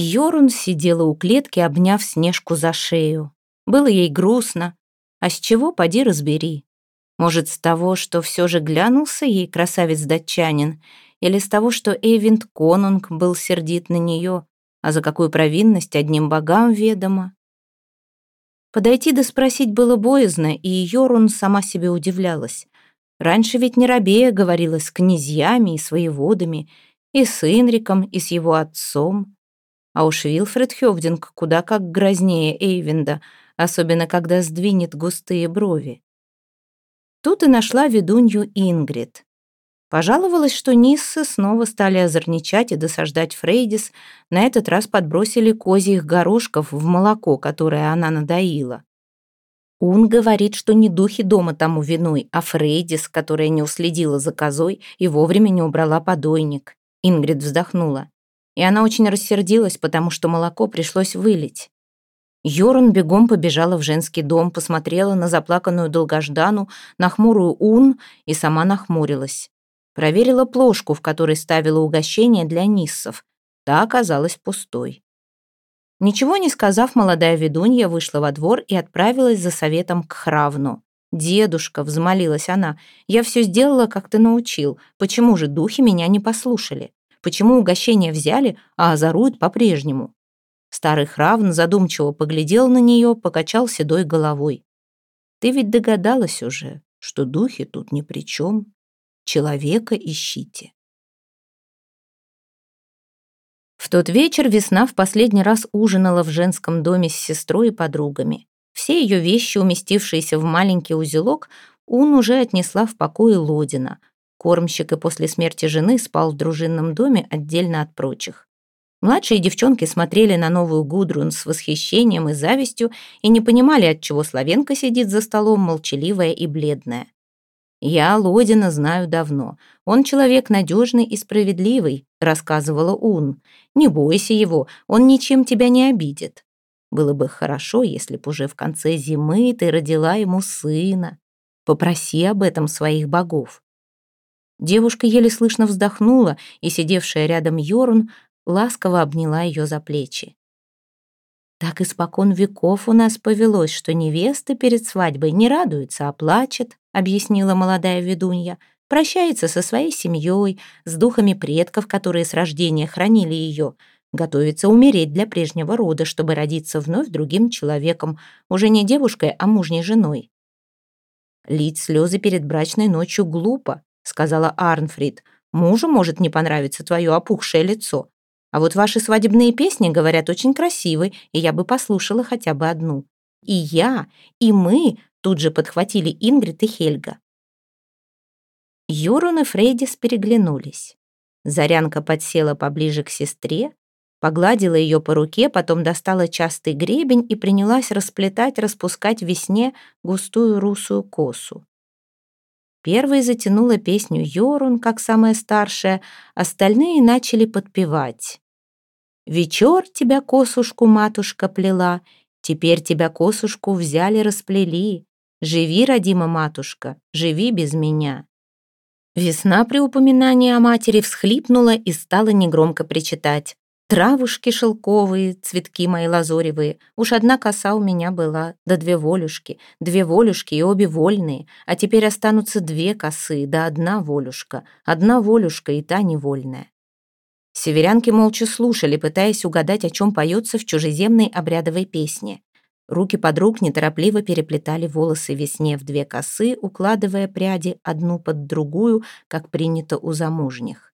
Йорун сидела у клетки, обняв Снежку за шею. Было ей грустно. А с чего, поди разбери. Может, с того, что все же глянулся ей красавец-датчанин, или с того, что Эйвинд Конунг был сердит на нее, а за какую провинность одним богам ведомо. Подойти да спросить было боязно, и Йорун сама себе удивлялась. Раньше ведь не рабея говорила с князьями и своеводами, и с Инриком, и с его отцом. А уж Вилфред Хёвдинг куда как грознее Эйвинда, особенно когда сдвинет густые брови. Тут и нашла ведунью Ингрид. Пожаловалась, что Ниссы снова стали озорничать и досаждать Фрейдис, на этот раз подбросили козьих горошков в молоко, которое она надоила. Ун говорит, что не духи дома тому виной, а Фрейдис, которая не уследила за козой и вовремя не убрала подойник. Ингрид вздохнула. И она очень рассердилась, потому что молоко пришлось вылить. Йорун бегом побежала в женский дом, посмотрела на заплаканную долгождану, на хмурую Ун и сама нахмурилась. Проверила плошку, в которой ставила угощение для ниссов. Та оказалась пустой. Ничего не сказав, молодая ведунья вышла во двор и отправилась за советом к Хравну. «Дедушка», — взмолилась она, — «я все сделала, как ты научил. Почему же духи меня не послушали? Почему угощение взяли, а озоруют по-прежнему?» Старый Хравн задумчиво поглядел на нее, покачал седой головой. «Ты ведь догадалась уже, что духи тут ни при чем. Человека ищите». В тот вечер весна в последний раз ужинала в женском доме с сестрой и подругами. Все ее вещи, уместившиеся в маленький узелок, Ун уже отнесла в покое Лодина. Кормщик и после смерти жены спал в дружинном доме отдельно от прочих. Младшие девчонки смотрели на новую Гудрун с восхищением и завистью и не понимали, отчего Славенка сидит за столом, молчаливая и бледная. «Я Лодина знаю давно. Он человек надежный и справедливый», — рассказывала Ун. «Не бойся его, он ничем тебя не обидит. Было бы хорошо, если б уже в конце зимы ты родила ему сына. Попроси об этом своих богов». Девушка еле слышно вздохнула, и сидевшая рядом Йорун ласково обняла ее за плечи. Так испокон веков у нас повелось, что невеста перед свадьбой не радуется, а плачет, объяснила молодая ведунья, прощается со своей семьей, с духами предков, которые с рождения хранили ее, готовится умереть для прежнего рода, чтобы родиться вновь другим человеком, уже не девушкой, а мужней женой. «Лить слезы перед брачной ночью глупо», — сказала Арнфрид. «Мужу может не понравиться твое опухшее лицо, а вот ваши свадебные песни, говорят, очень красивы, и я бы послушала хотя бы одну. И я, и мы тут же подхватили Ингрид и Хельга. Юрун и Фрейдис переглянулись. Зарянка подсела поближе к сестре, погладила ее по руке, потом достала частый гребень и принялась расплетать, распускать весне густую русую косу. Первой затянула песню Йорун, как самая старшая, остальные начали подпевать. «Вечер тебя косушку матушка плела, теперь тебя косушку взяли расплели. Живи, родима матушка, живи без меня». Весна при упоминании о матери всхлипнула и стала негромко причитать. Травушки шелковые, цветки мои лазоревые. Уж одна коса у меня была, да две волюшки. Две волюшки и обе вольные. А теперь останутся две косы, да одна волюшка. Одна волюшка и та невольная. Северянки молча слушали, пытаясь угадать, о чем поется в чужеземной обрядовой песне. Руки подруг неторопливо переплетали волосы весне в две косы, укладывая пряди одну под другую, как принято у замужних.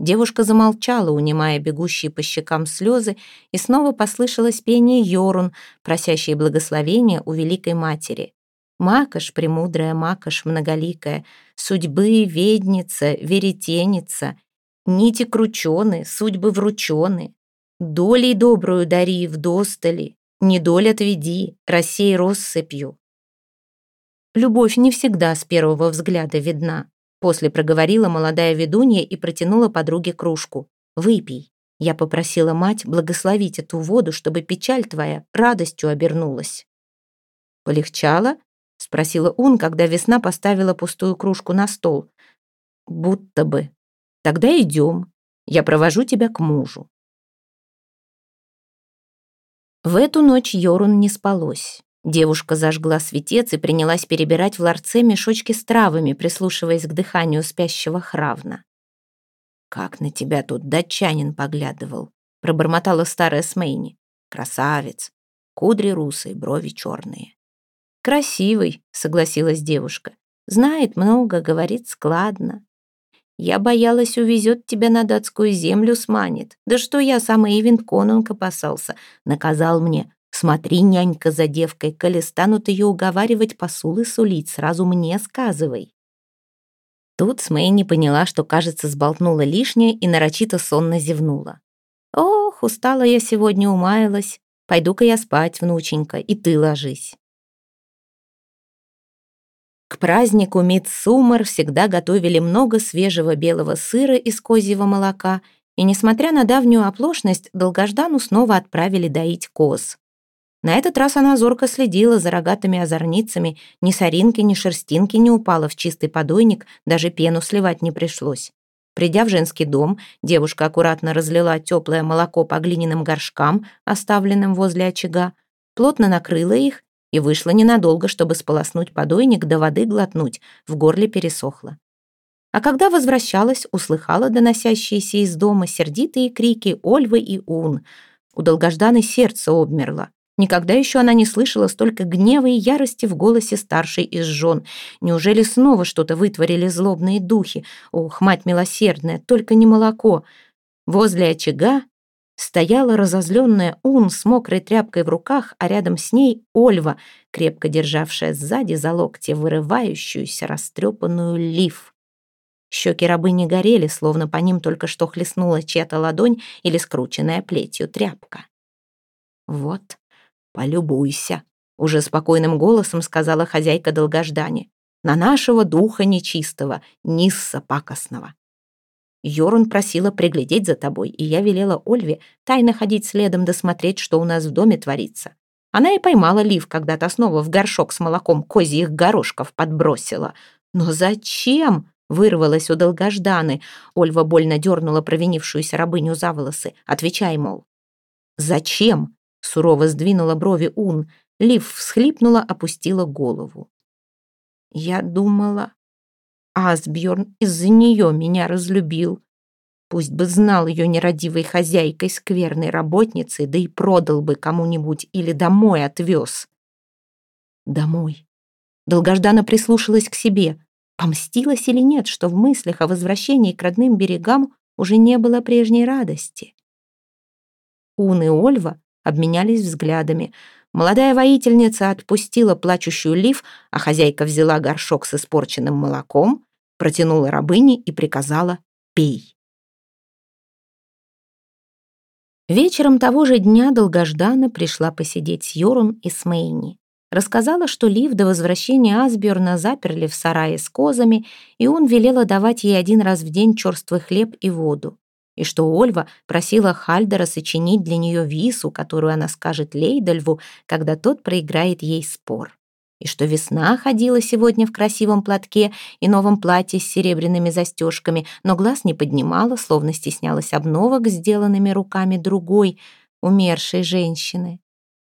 Девушка замолчала, унимая бегущие по щекам слезы, и снова послышалось пение Йорун, просящее благословения у Великой Матери. Макаш, премудрая Макаш многоликая, судьбы ведница, веретеница, нити кручены, судьбы вручены, долей добрую дари вдостали, недоль отведи, рассей россыпью. Любовь не всегда с первого взгляда видна. После проговорила молодая ведунья и протянула подруге кружку. «Выпей». Я попросила мать благословить эту воду, чтобы печаль твоя радостью обернулась. «Полегчало?» — спросила Ун, когда весна поставила пустую кружку на стол. «Будто бы. Тогда идем. Я провожу тебя к мужу». В эту ночь Йорун не спалось. Девушка зажгла светец и принялась перебирать в ларце мешочки с травами, прислушиваясь к дыханию спящего хравна. «Как на тебя тут датчанин поглядывал!» — пробормотала старая Смейни. «Красавец! Кудри русые, брови черные». «Красивый», — согласилась девушка. «Знает много, говорит складно. Я боялась, увезет тебя на датскую землю, сманит. Да что я, сам Эйвент Конунг опасался. Наказал мне. Смотри, нянька за девкой, коли станут ее уговаривать посулы сулить, сразу мне сказывай. Тут Смей не поняла, что, кажется, сболтнула лишнее и нарочито сонно зевнула. «Ох, устала я сегодня, умаялась. Пойду-ка я спать, внученька, и ты ложись». К празднику Мидсумар всегда готовили много свежего белого сыра из козьего молока, и, несмотря на давнюю оплошность, долгождану снова отправили доить коз. На этот раз она зорко следила за рогатыми озорницами, ни соринки, ни шерстинки не упала в чистый подойник, даже пену сливать не пришлось. Придя в женский дом, девушка аккуратно разлила теплое молоко по глиняным горшкам, оставленным возле очага, плотно накрыла их и вышла ненадолго, чтобы сполоснуть подойник до воды глотнуть, в горле пересохло. А когда возвращалась, услыхала доносящиеся из дома сердитые крики Ольвы и Ун. У долгожданной сердце обмерло. Никогда еще она не слышала столько гнева и ярости в голосе старшей из жен. Неужели снова что-то вытворили злобные духи? Ох, мать милосердная, только не молоко. Возле очага стояла разозленная Ун с мокрой тряпкой в руках, а рядом с ней Ольва, крепко державшая сзади за локти вырывающуюся растрепанную лиф. Щеки рабыни горели, словно по ним только что хлестнула чья-то ладонь или скрученная плетью тряпка. «Вот, полюбуйся», — уже спокойным голосом сказала хозяйка долгождани, «на нашего духа нечистого, Нисса пакостного. Йорун просила приглядеть за тобой, и я велела Ольве тайно ходить следом досмотреть, что у нас в доме творится. Она и поймала Лив, когда то снова в горшок с молоком козьих горошков подбросила. Но зачем? Вырвалась у долгожданы. Ольва больно дернула провинившуюся рабыню за волосы. Отвечай, мол. «Зачем?» — сурово сдвинула брови Ун. Лив всхлипнула, опустила голову. «Я думала, Асбьерн из-за нее меня разлюбил. Пусть бы знал ее нерадивой хозяйкой, скверной работницей, да и продал бы кому-нибудь или домой отвез. Домой. Долгождана прислушалась к себе. Помстилась или нет, что в мыслях о возвращении к родным берегам уже не было прежней радости. Ун и Ольва обменялись взглядами. Молодая воительница отпустила плачущую Лив, а хозяйка взяла горшок с испорченным молоком, протянула рабыне и приказала «пей». Вечером того же дня долгожданно пришла посидеть с Йорун и Смейни. Рассказала, что Лив до возвращения Асберна заперли в сарае с козами, и он велела давать ей один раз в день черствый хлеб и воду и что Ольва просила Хальдера сочинить для нее вису, которую она скажет Лейдальву, когда тот проиграет ей спор. И что весна ходила сегодня в красивом платке и новом платье с серебряными застежками, но глаз не поднимала, словно стеснялась обновок, сделанными руками другой, умершей женщины.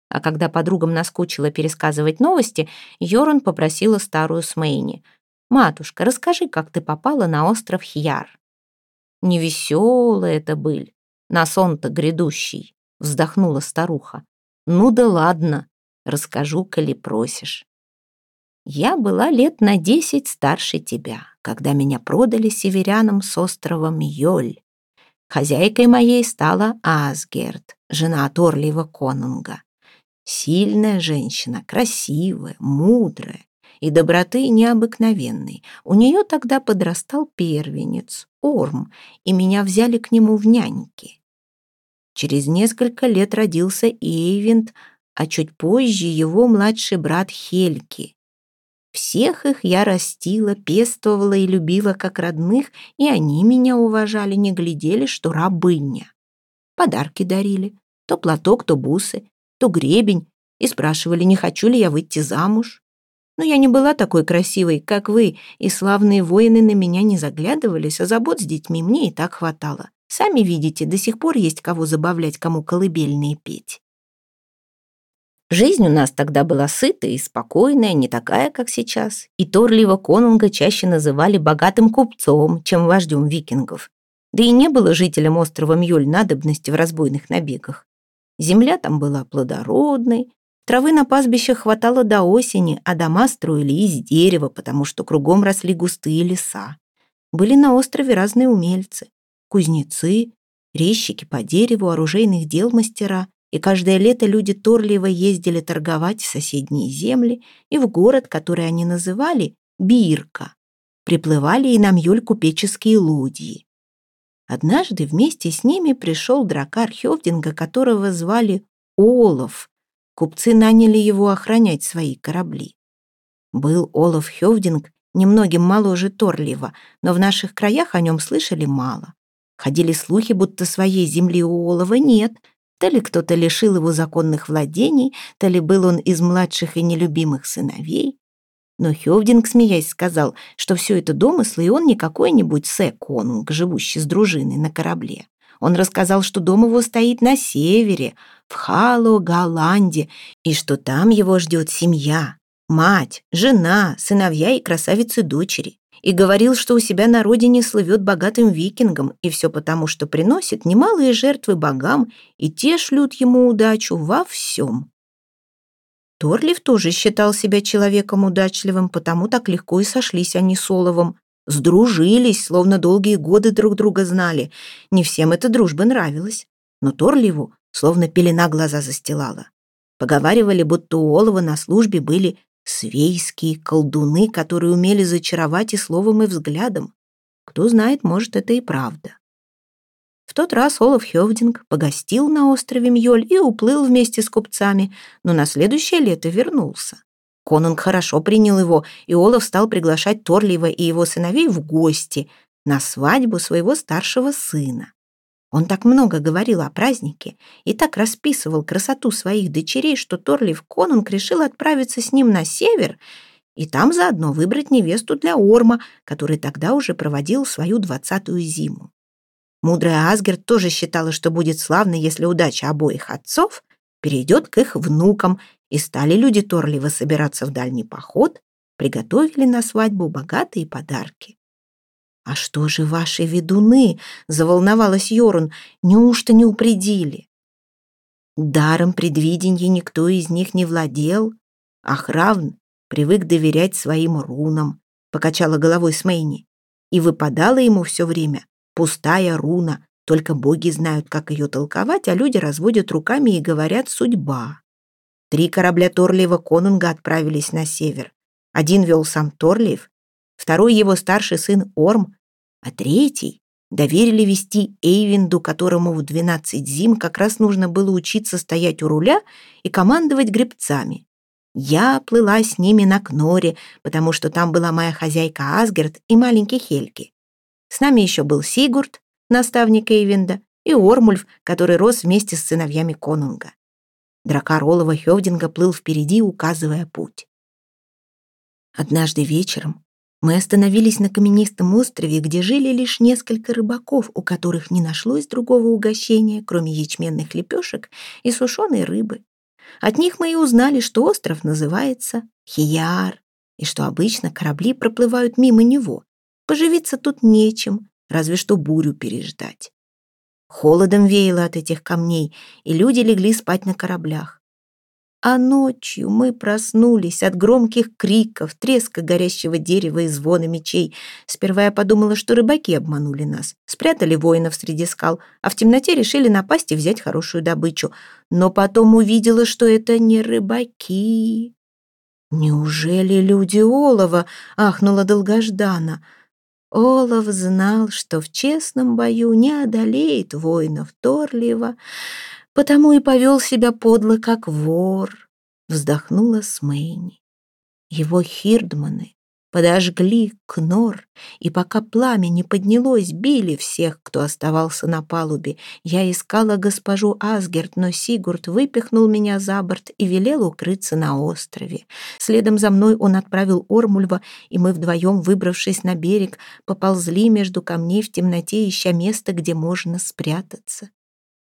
А когда подругам наскучило пересказывать новости, Йоран попросила старую Смейни. «Матушка, расскажи, как ты попала на остров Хьяр». Невеселая это быль, на сон-то грядущий, вздохнула старуха. Ну да ладно, расскажу, коли просишь. Я была лет на десять старше тебя, когда меня продали северянам с острова Мьёль. Хозяйкой моей стала Асгерт, жена Торлива Конунга. Сильная женщина, красивая, мудрая, и доброты необыкновенной. У нее тогда подрастал первенец, Орм, и меня взяли к нему в няньки. Через несколько лет родился Эйвент, а чуть позже его младший брат Хельки. Всех их я растила, пестовала и любила как родных, и они меня уважали, не глядели, что рабыня. Подарки дарили, то платок, то бусы, то гребень, и спрашивали, не хочу ли я выйти замуж. Но я не была такой красивой, как вы, и славные воины на меня не заглядывались, а забот с детьми мне и так хватало. Сами видите, до сих пор есть кого забавлять, кому колыбельные петь. Жизнь у нас тогда была сытая и спокойная, не такая, как сейчас, и Торлива Конунга чаще называли богатым купцом, чем вождем викингов. Да и не было жителям острова Мьёль надобности в разбойных набегах. Земля там была плодородной, травы на пастбищах хватало до осени, а дома строили из дерева, потому что кругом росли густые леса. Были на острове разные умельцы, кузнецы, резчики по дереву, оружейных дел мастера, и каждое лето люди Торлиева ездили торговать в соседние земли и в город, который они называли Бирка. Приплывали и на Мьёль купеческие лодьи. Однажды вместе с ними пришел дракар Хёвдинга, которого звали Олов. Купцы наняли его охранять свои корабли. Был Олов Хёвдинг немногим моложе Торлива, но в наших краях о нем слышали мало. Ходили слухи, будто своей земли у Олова нет, то ли кто-то лишил его законных владений, то ли был он из младших и нелюбимых сыновей. Но Хёвдинг, смеясь, сказал, что все это домыслы, и он не какой-нибудь Сэ-конунг, живущий с дружиной на корабле. Он рассказал, что дом его стоит на севере, в Хало-Голланде, и что там его ждет семья, мать, жена, сыновья и красавицы-дочери. И говорил, что у себя на родине слывет богатым викингом, и все потому, что приносит немалые жертвы богам, и те шлют ему удачу во всем. Торлив тоже считал себя человеком удачливым, потому так легко и сошлись они с Оловом. Сдружились, словно долгие годы друг друга знали. Не всем эта дружба нравилась. Но Торливу словно пелена глаза застилала. Поговаривали, будто у Олова на службе были свейские колдуны, которые умели зачаровать и словом, и взглядом. Кто знает, может, это и правда. В тот раз Олаф Хёвдинг погостил на острове Мьёль и уплыл вместе с купцами, но на следующее лето вернулся. Конунг хорошо принял его, и Олаф стал приглашать Торлива и его сыновей в гости на свадьбу своего старшего сына. Он так много говорил о празднике и так расписывал красоту своих дочерей, что Торлив Конунг решил отправиться с ним на север и там заодно выбрать невесту для Орма, который тогда уже проводил свою двадцатую зиму. Мудрая Асгерт тоже считала, что будет славно, если удача обоих отцов перейдет к их внукам, и стали люди Торливо собираться в дальний поход, приготовили на свадьбу богатые подарки. «А что же ваши ведуны?» — заволновалась Йорун. «Неужто не упредили?» Даром предвиденья никто из них не владел, а Хравн привык доверять своим рунам, покачала головой Смейни, и выпадало ему все время Пустая руна, только боги знают, как ее толковать, а люди разводят руками и говорят «судьба». Три корабля Торлиева Конунга отправились на север. Один вел сам Торлиев, второй его старший сын Орм, а третий доверили вести Эйвинду, которому в двенадцать зим как раз нужно было учиться стоять у руля и командовать гребцами. Я плыла с ними на Кноре, потому что там была моя хозяйка Асгерт и маленький Хельки. С нами еще был Сигурд, наставник Эйвинда, и Ормульф, который рос вместе с сыновьями Конунга. Дракар Олова Хёвдинга плыл впереди, указывая путь. Однажды вечером мы остановились на каменистом острове, где жили лишь несколько рыбаков, у которых не нашлось другого угощения, кроме ячменных лепешек и сушеной рыбы. От них мы и узнали, что остров называется Хияр, и что обычно корабли проплывают мимо него, Поживиться тут нечем, разве что бурю переждать. Холодом веяло от этих камней, и люди легли спать на кораблях. А ночью мы проснулись от громких криков, треска горящего дерева и звона мечей. Сперва я подумала, что рыбаки обманули нас, спрятали воинов среди скал, а в темноте решили напасть и взять хорошую добычу. Но потом увидела, что это не рыбаки. «Неужели люди олова?» — ахнула долгождана — Олаф знал, что в честном бою не одолеет воинов Торлива, потому и повел себя подло, как вор, вздохнула Смейни. Его хирдманы подожгли кнор, и пока пламя не поднялось, били всех, кто оставался на палубе. Я искала госпожу Асгерт, но Сигурд выпихнул меня за борт и велел укрыться на острове. Следом за мной он отправил Ормульва, и мы вдвоем, выбравшись на берег, поползли между камней в темноте, ища место, где можно спрятаться.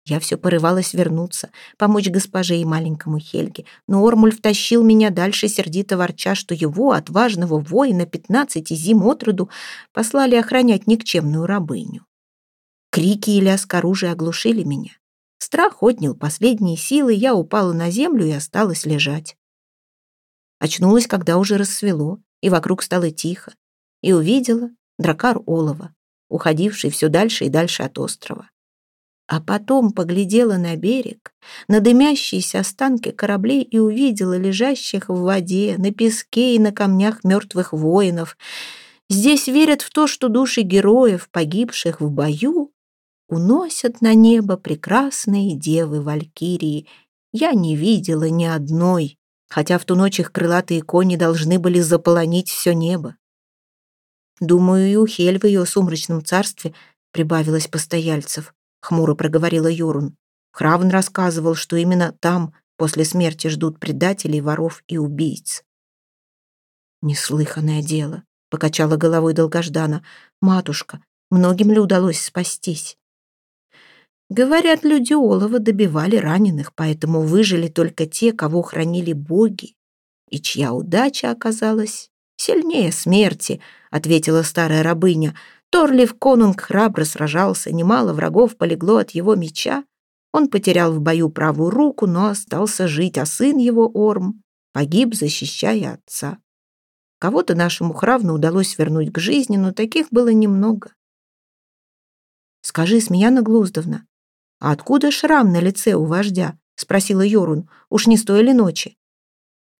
Я все порывалась вернуться, помочь госпоже и маленькому Хельге, но Ормульф тащил меня дальше, сердито ворча, что его, отважного воина, пятнадцати зим от роду, послали охранять никчемную рабыню. Крики и лязг оружия оглушили меня. Страх отнял последние силы, я упала на землю и осталась лежать. Очнулась, когда уже рассвело, и вокруг стало тихо, и увидела дракар Олова, уходивший все дальше и дальше от острова а потом поглядела на берег, на дымящиеся останки кораблей и увидела лежащих в воде, на песке и на камнях мертвых воинов. Здесь верят в то, что души героев, погибших в бою, уносят на небо прекрасные девы-валькирии. Я не видела ни одной, хотя в ту ночь их крылатые кони должны были заполонить все небо. Думаю, и у Хель в ее сумрачном царстве прибавилось постояльцев. — хмуро проговорила Юрун. Хравн рассказывал, что именно там после смерти ждут предателей, воров и убийц. «Неслыханное дело», — покачала головой долгождана. «Матушка, многим ли удалось спастись?» Говорят, люди Олова добивали раненых, поэтому выжили только те, кого хранили боги, и чья удача оказалась сильнее смерти, ответила старая рабыня. Торлив Конунг храбро сражался, немало врагов полегло от его меча. Он потерял в бою правую руку, но остался жить, а сын его, Орм, погиб, защищая отца. Кого-то нашему Хравну удалось вернуть к жизни, но таких было немного. «Скажи, Смеяна Глуздовна, а откуда шрам на лице у вождя?» — спросила Йорун. «Уж не стоили ночи?»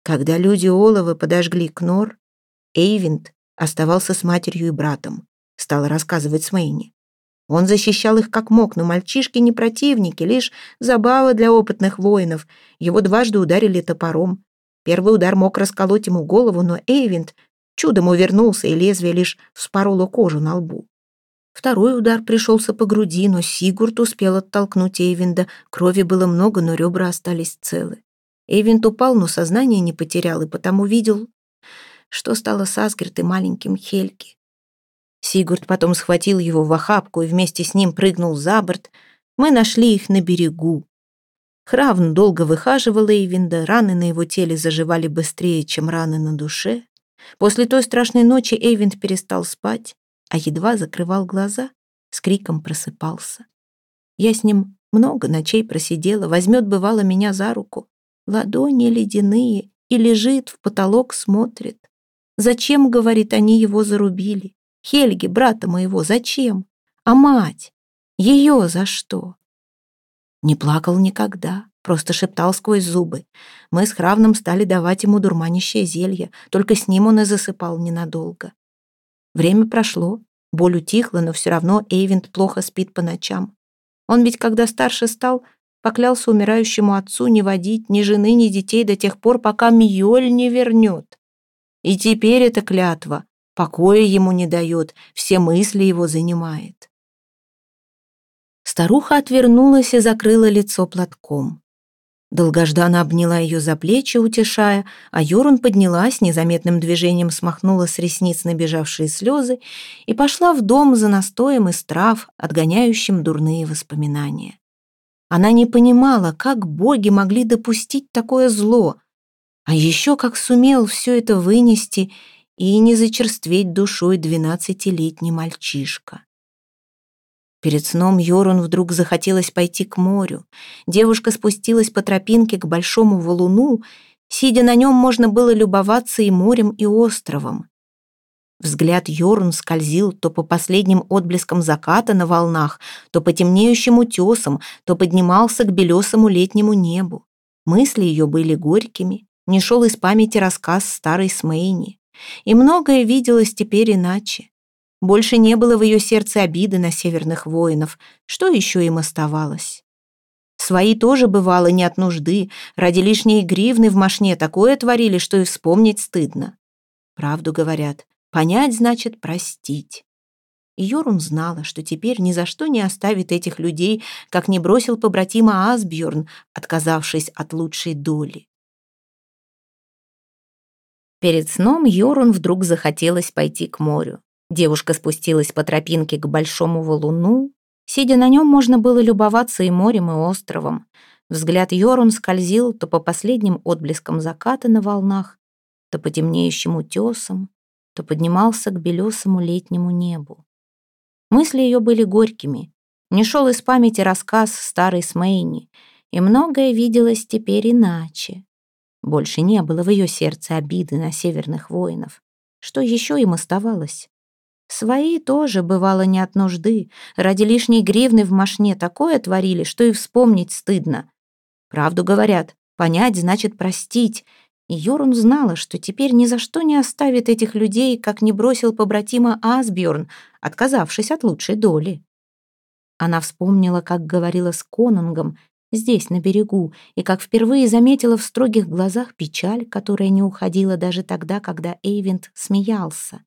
Когда люди Оловы подожгли Кнор, Эйвинд оставался с матерью и братом стала рассказывать Смейни. Он защищал их как мог, но мальчишки не противники, лишь забава для опытных воинов. Его дважды ударили топором. Первый удар мог расколоть ему голову, но Эйвинд чудом увернулся, и лезвие лишь вспороло кожу на лбу. Второй удар пришелся по груди, но Сигурд успел оттолкнуть Эйвинда. Крови было много, но ребра остались целы. Эйвинд упал, но сознание не потерял, и потому видел, что стало с Асгерт и маленьким Хельги. Сигурд потом схватил его в охапку и вместе с ним прыгнул за борт. Мы нашли их на берегу. Хравн долго выхаживал Эйвинда, раны на его теле заживали быстрее, чем раны на душе. После той страшной ночи Эйвинд перестал спать, а едва закрывал глаза, с криком просыпался. Я с ним много ночей просидела, возьмет, бывало, меня за руку. Ладони ледяные, и лежит, в потолок смотрит. Зачем, говорит, они его зарубили? Хельги, брата моего, зачем? А мать? Ее за что? Не плакал никогда, просто шептал сквозь зубы. Мы с Хравном стали давать ему дурманящее зелье, только с ним он и засыпал ненадолго. Время прошло, боль утихла, но все равно Эйвент плохо спит по ночам. Он ведь, когда старше стал, поклялся умирающему отцу не водить ни жены, ни детей до тех пор, пока Мьёль не вернет. И теперь эта клятва покоя ему не дает, все мысли его занимает. Старуха отвернулась и закрыла лицо платком. Долгождана обняла ее за плечи, утешая, а Йорун поднялась, незаметным движением смахнула с ресниц набежавшие слезы и пошла в дом за настоем из трав, отгоняющим дурные воспоминания. Она не понимала, как боги могли допустить такое зло, а еще как сумел все это вынести и не зачерстветь душой двенадцатилетний мальчишка. Перед сном Йорун вдруг захотелось пойти к морю. Девушка спустилась по тропинке к большому валуну. Сидя на нем, можно было любоваться и морем, и островом. Взгляд Йорун скользил то по последним отблескам заката на волнах, то по темнеющим утесам, то поднимался к белесому летнему небу. Мысли ее были горькими, не шел из памяти рассказ старой Смейни. И многое виделось теперь иначе. Больше не было в ее сердце обиды на северных воинов. Что еще им оставалось? Свои тоже бывало не от нужды, ради лишней гривны в мошне такое творили, что и вспомнить стыдно. Правду говорят, понять значит простить. И Йорун знала, что теперь ни за что не оставит этих людей, как не бросил побратима Асбjörn, отказавшись от лучшей доли. Перед сном Йорун вдруг захотелось пойти к морю. Девушка спустилась по тропинке к большому валуну, Сидя на нем, можно было любоваться и морем, и островом. Взгляд Йорун скользил то по последним отблескам заката на волнах, то по темнеющим утесам, то поднимался к белесому летнему небу. Мысли ее были горькими. Не шел из памяти рассказ старой Смейни, и многое виделось теперь иначе. Больше не было в ее сердце обиды на северных воинов. Что еще им оставалось? Свои тоже, бывало, не от нужды. Ради лишней гривны в машне такое творили, что и вспомнить стыдно. Правду говорят, понять значит простить. И Йорун знала, что теперь ни за что не оставит этих людей, как не бросил побратима Асбjörn, отказавшись от лучшей доли. Она вспомнила, как говорила с Конунгом здесь, на берегу, и как впервые заметила в строгих глазах печаль, которая не уходила даже тогда, когда Эйвент смеялся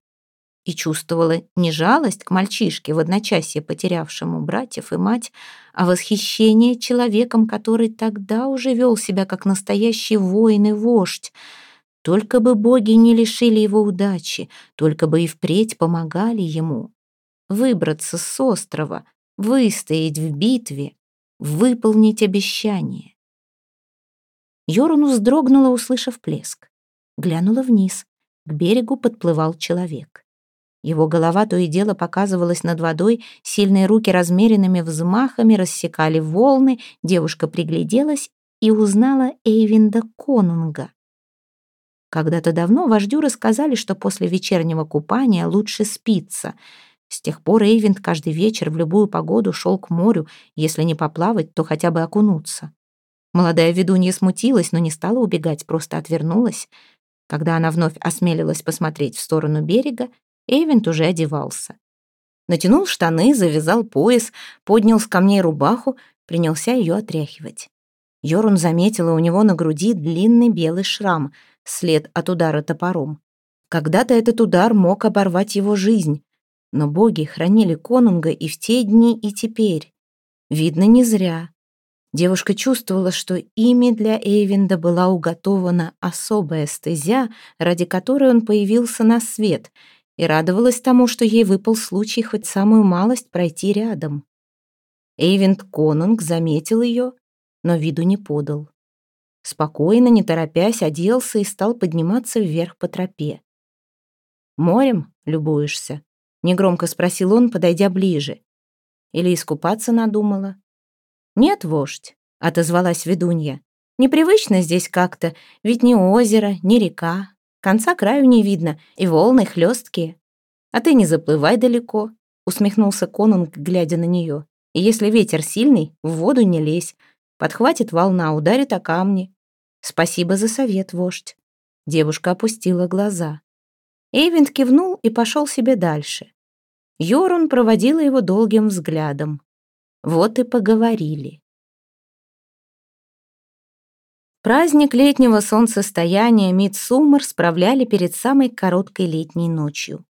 и чувствовала не жалость к мальчишке в одночасье потерявшему братьев и мать, а восхищение человеком, который тогда уже вел себя как настоящий воин и вождь. Только бы боги не лишили его удачи, только бы и впредь помогали ему. Выбраться с острова, выстоять в битве, выполнить обещание. Йорун вздрогнула, услышав плеск. Глянула вниз. К берегу подплывал человек. Его голова то и дело показывалась над водой, сильные руки размеренными взмахами рассекали волны, девушка пригляделась и узнала Эйвинда Конунга. Когда-то давно вождю рассказали, что после вечернего купания лучше спиться. С тех пор Эйвинд каждый вечер в любую погоду шел к морю, если не поплавать, то хотя бы окунуться. Молодая ведунья смутилась, но не стала убегать, просто отвернулась. Когда она вновь осмелилась посмотреть в сторону берега, Эйвент уже одевался. Натянул штаны, завязал пояс, поднял с камней рубаху, принялся ее отряхивать. Йорун заметила у него на груди длинный белый шрам, след от удара топором. Когда-то этот удар мог оборвать его жизнь, но боги хранили конунга и в те дни, и теперь. Видно, не зря. Девушка чувствовала, что ими для Эйвинда была уготована особая стезя, ради которой он появился на свет — и радовалась тому, что ей выпал случай хоть самую малость пройти рядом. Эйвент Конунг заметил ее, но виду не подал. Спокойно, не торопясь, оделся и стал подниматься вверх по тропе. «Морем любуешься?» — негромко спросил он, подойдя ближе. «Или искупаться надумала?» «Нет, вождь», — отозвалась ведунья. «Непривычно здесь как-то, ведь ни озеро, ни река, Конца краю не видно, и волны хлесткие. А ты не заплывай далеко, усмехнулся конунг, глядя на нее. И если ветер сильный, в воду не лезь. Подхватит волна, ударит о камни. Спасибо за совет, вождь. Девушка опустила глаза. Эйвент кивнул и пошел себе дальше. Йорун проводила его долгим взглядом. Вот и поговорили. Праздник летнего солнцестояния Мидсуммер справляли перед самой короткой летней ночью.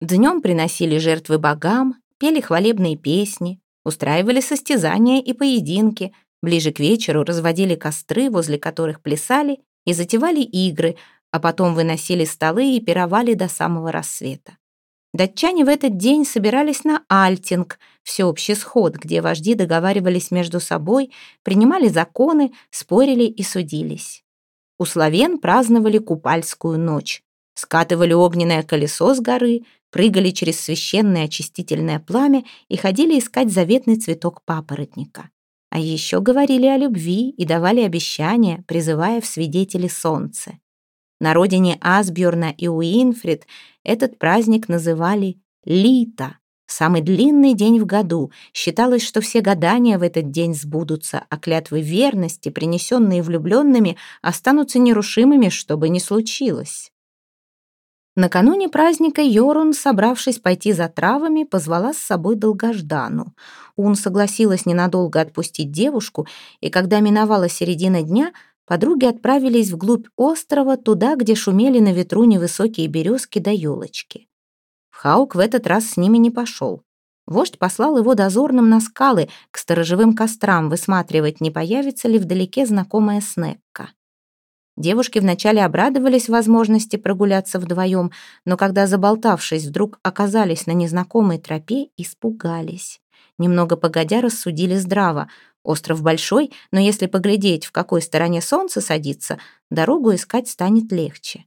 Днем приносили жертвы богам, пели хвалебные песни, устраивали состязания и поединки, ближе к вечеру разводили костры, возле которых плясали и затевали игры, а потом выносили столы и пировали до самого рассвета. Датчане в этот день собирались на Альтинг, всеобщий сход, где вожди договаривались между собой, принимали законы, спорили и судились. У славян праздновали Купальскую ночь, скатывали огненное колесо с горы, прыгали через священное очистительное пламя и ходили искать заветный цветок папоротника. А еще говорили о любви и давали обещания, призывая в свидетели солнце. На родине Асбjörна и Уинфрид этот праздник называли Лита, самый длинный день в году. Считалось, что все гадания в этот день сбудутся, а клятвы верности, принесенные влюбленными, останутся нерушимыми, что бы ни случилось. Накануне праздника Йорун, собравшись пойти за травами, позвала с собой долгождану. Ун согласилась ненадолго отпустить девушку, и когда миновала середина дня — подруги отправились вглубь острова, туда, где шумели на ветру невысокие березки да елочки. Хаук в этот раз с ними не пошел. Вождь послал его дозорным на скалы, к сторожевым кострам, высматривать, не появится ли вдалеке знакомая Снекка. Девушки вначале обрадовались возможности прогуляться вдвоем, но когда, заболтавшись, вдруг оказались на незнакомой тропе, испугались. Немного погодя рассудили здраво. Остров большой, но если поглядеть, в какой стороне солнце садится, дорогу искать станет легче.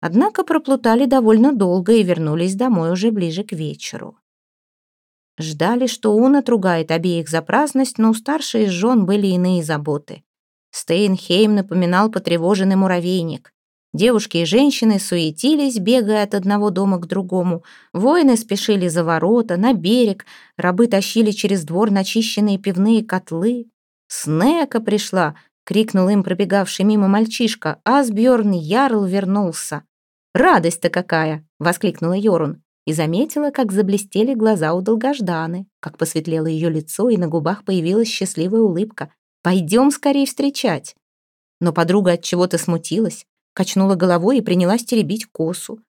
Однако проплутали довольно долго и вернулись домой уже ближе к вечеру. Ждали, что он отругает обеих за праздность, но у старшей из жен были иные заботы. Стейнхейм напоминал потревоженный муравейник. Девушки и женщины суетились, бегая от одного дома к другому. Воины спешили за ворота, на берег, рабы тащили через двор начищенные пивные котлы. «Снека пришла!» — крикнул им пробегавший мимо мальчишка. Асбjörn Ярл вернулся. «Радость-то какая!» — воскликнула Йорун и заметила, как заблестели глаза у долгожданы, как посветлело ее лицо, и на губах появилась счастливая улыбка. «Пойдем скорее встречать!» Но подруга от чего-то смутилась качнула головой и принялась теребить косу.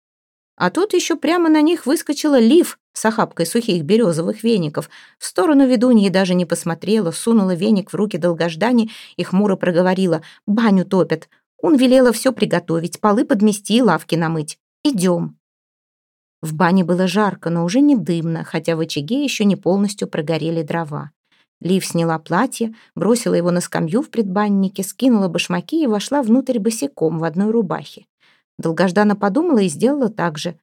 А тут еще прямо на них выскочила лиф с охапкой сухих березовых веников. В сторону ведуньи даже не посмотрела, сунула веник в руки долгождани и хмуро проговорила «Баню топят». Он велела все приготовить, полы подмести и лавки намыть. Идем. В бане было жарко, но уже не дымно, хотя в очаге еще не полностью прогорели дрова. Лив сняла платье, бросила его на скамью в предбаннике, скинула башмаки и вошла внутрь босиком в одной рубахе. Долгожданно подумала и сделала так же.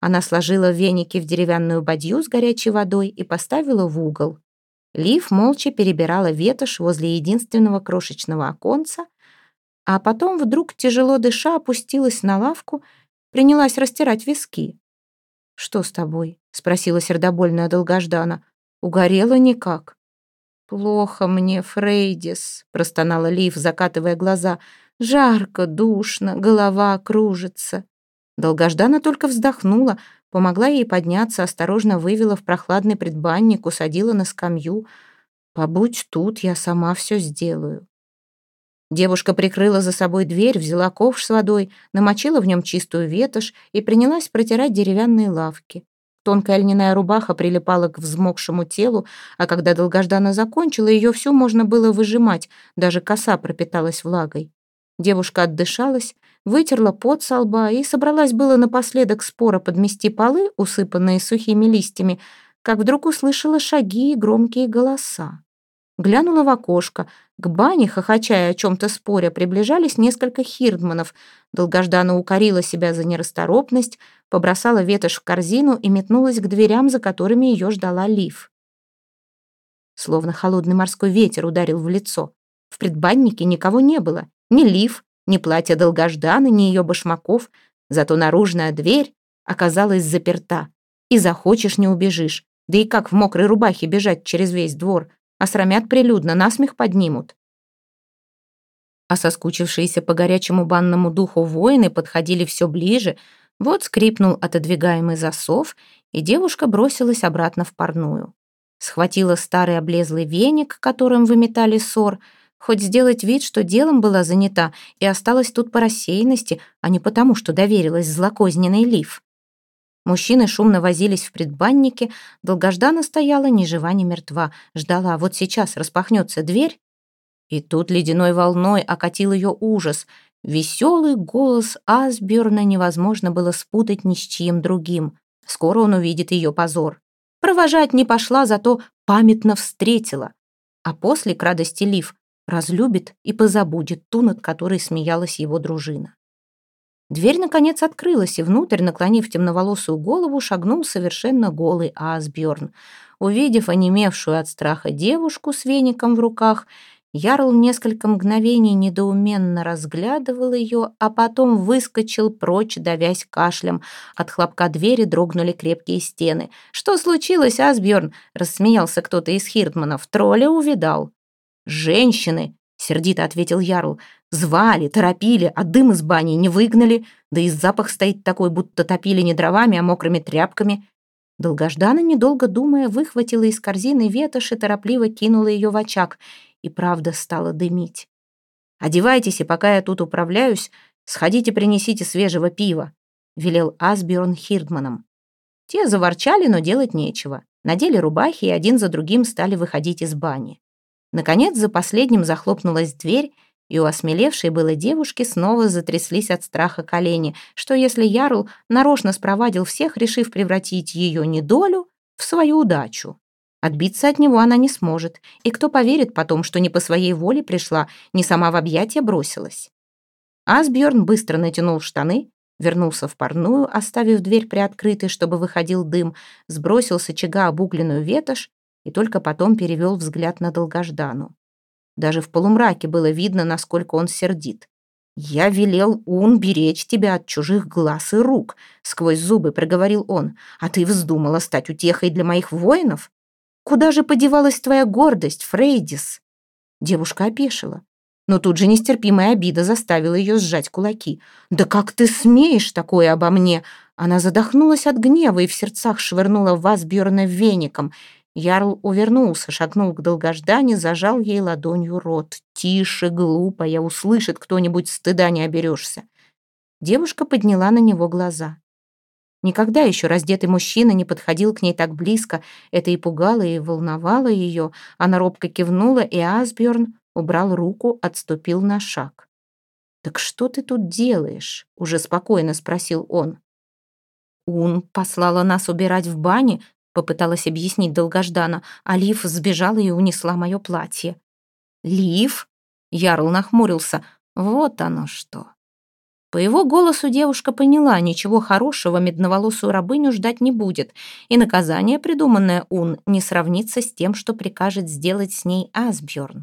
Она сложила веники в деревянную бадью с горячей водой и поставила в угол. Лив молча перебирала ветошь возле единственного крошечного оконца, а потом вдруг, тяжело дыша, опустилась на лавку, принялась растирать виски. «Что с тобой?» — спросила сердобольная долгождана. «Угорела никак». «Плохо мне, Фрейдис», — простонала Лив, закатывая глаза. «Жарко, душно, голова кружится». Долгождана только вздохнула, помогла ей подняться, осторожно вывела в прохладный предбанник, усадила на скамью. «Побудь тут, я сама все сделаю». Девушка прикрыла за собой дверь, взяла ковш с водой, намочила в нем чистую ветошь и принялась протирать деревянные лавки. Тонкая льняная рубаха прилипала к взмокшему телу, а когда долгожданно закончила, ее всю можно было выжимать, даже коса пропиталась влагой. Девушка отдышалась, вытерла пот со лба и собралась было напоследок спора подмести полы, усыпанные сухими листьями, как вдруг услышала шаги и громкие голоса. Глянула в окошко. К бане, хохочая о чем-то споря, приближались несколько хирдманов. Долгожданно укорила себя за нерасторопность, побросала ветошь в корзину и метнулась к дверям, за которыми ее ждала Лив. Словно холодный морской ветер ударил в лицо. В предбаннике никого не было. Ни Лив, ни платья долгожданы, ни ее башмаков. Зато наружная дверь оказалась заперта. И захочешь, не убежишь. Да и как в мокрой рубахе бежать через весь двор? Осрамят прилюдно, насмех поднимут. А соскучившиеся по горячему банному духу воины подходили все ближе. Вот скрипнул отодвигаемый засов, и девушка бросилась обратно в парную. Схватила старый облезлый веник, которым выметали ссор, хоть сделать вид, что делом была занята и осталась тут по рассеянности, а не потому, что доверилась злокозненной лиф. Мужчины шумно возились в предбаннике, долгожданно стояла ни жива, ни мертва, ждала, вот сейчас распахнется дверь. И тут ледяной волной окатил ее ужас. Веселый голос Асберна невозможно было спутать ни с чьим другим. Скоро он увидит ее позор. Провожать не пошла, зато памятно встретила. А после, к радости Лив, разлюбит и позабудет ту, над которой смеялась его дружина. Дверь, наконец, открылась, и внутрь, наклонив темноволосую голову, шагнул совершенно голый Асбjörn. Увидев онемевшую от страха девушку с веником в руках, Ярл несколько мгновений недоуменно разглядывал ее, а потом выскочил прочь, давясь кашлем. От хлопка двери дрогнули крепкие стены. «Что случилось, Асбjörn?» — рассмеялся кто-то из хиртманов. «Тролля увидал». «Женщины!» — сердито ответил Ярл. Звали, торопили, а дым из бани не выгнали, да и запах стоит такой, будто топили не дровами, а мокрыми тряпками. Долгожданно, недолго думая, выхватила из корзины ветошь и торопливо кинула ее в очаг, и правда стала дымить. «Одевайтесь, и пока я тут управляюсь, сходите принесите свежего пива», — велел Асбjörn Хирдманом. Те заворчали, но делать нечего. Надели рубахи и один за другим стали выходить из бани. Наконец, за последним захлопнулась дверь, и у осмелевшей было девушки снова затряслись от страха колени, что если Ярл нарочно спровадил всех, решив превратить ее недолю в свою удачу. Отбиться от него она не сможет, и кто поверит потом, что не по своей воле пришла, не сама в объятия бросилась. Асбjörn быстро натянул штаны, вернулся в парную, оставив дверь приоткрытой, чтобы выходил дым, сбросил с очага обугленную ветошь и только потом перевел взгляд на долгождану. Даже в полумраке было видно, насколько он сердит. «Я велел Ун беречь тебя от чужих глаз и рук», — сквозь зубы проговорил он. «А ты вздумала стать утехой для моих воинов? Куда же подевалась твоя гордость, Фрейдис?» Девушка опешила. Но тут же нестерпимая обида заставила ее сжать кулаки. «Да как ты смеешь такое обо мне?» Она задохнулась от гнева и в сердцах швырнула вас Бьерна веником — Ярл увернулся, шагнул к долгождане, зажал ей ладонью рот. «Тише, глупая, услышит кто-нибудь, стыда не оберешься». Девушка подняла на него глаза. Никогда еще раздетый мужчина не подходил к ней так близко. Это и пугало, и волновало ее. Она робко кивнула, и Асбjörn убрал руку, отступил на шаг. «Так что ты тут делаешь?» — уже спокойно спросил он. «Ун послала нас убирать в бане, попыталась объяснить долгождана, а Лив сбежала и унесла мое платье. «Лив?» — Ярл нахмурился. «Вот оно что». По его голосу девушка поняла, ничего хорошего медноволосую рабыню ждать не будет, и наказание, придуманное Ун, не сравнится с тем, что прикажет сделать с ней Асбjörn.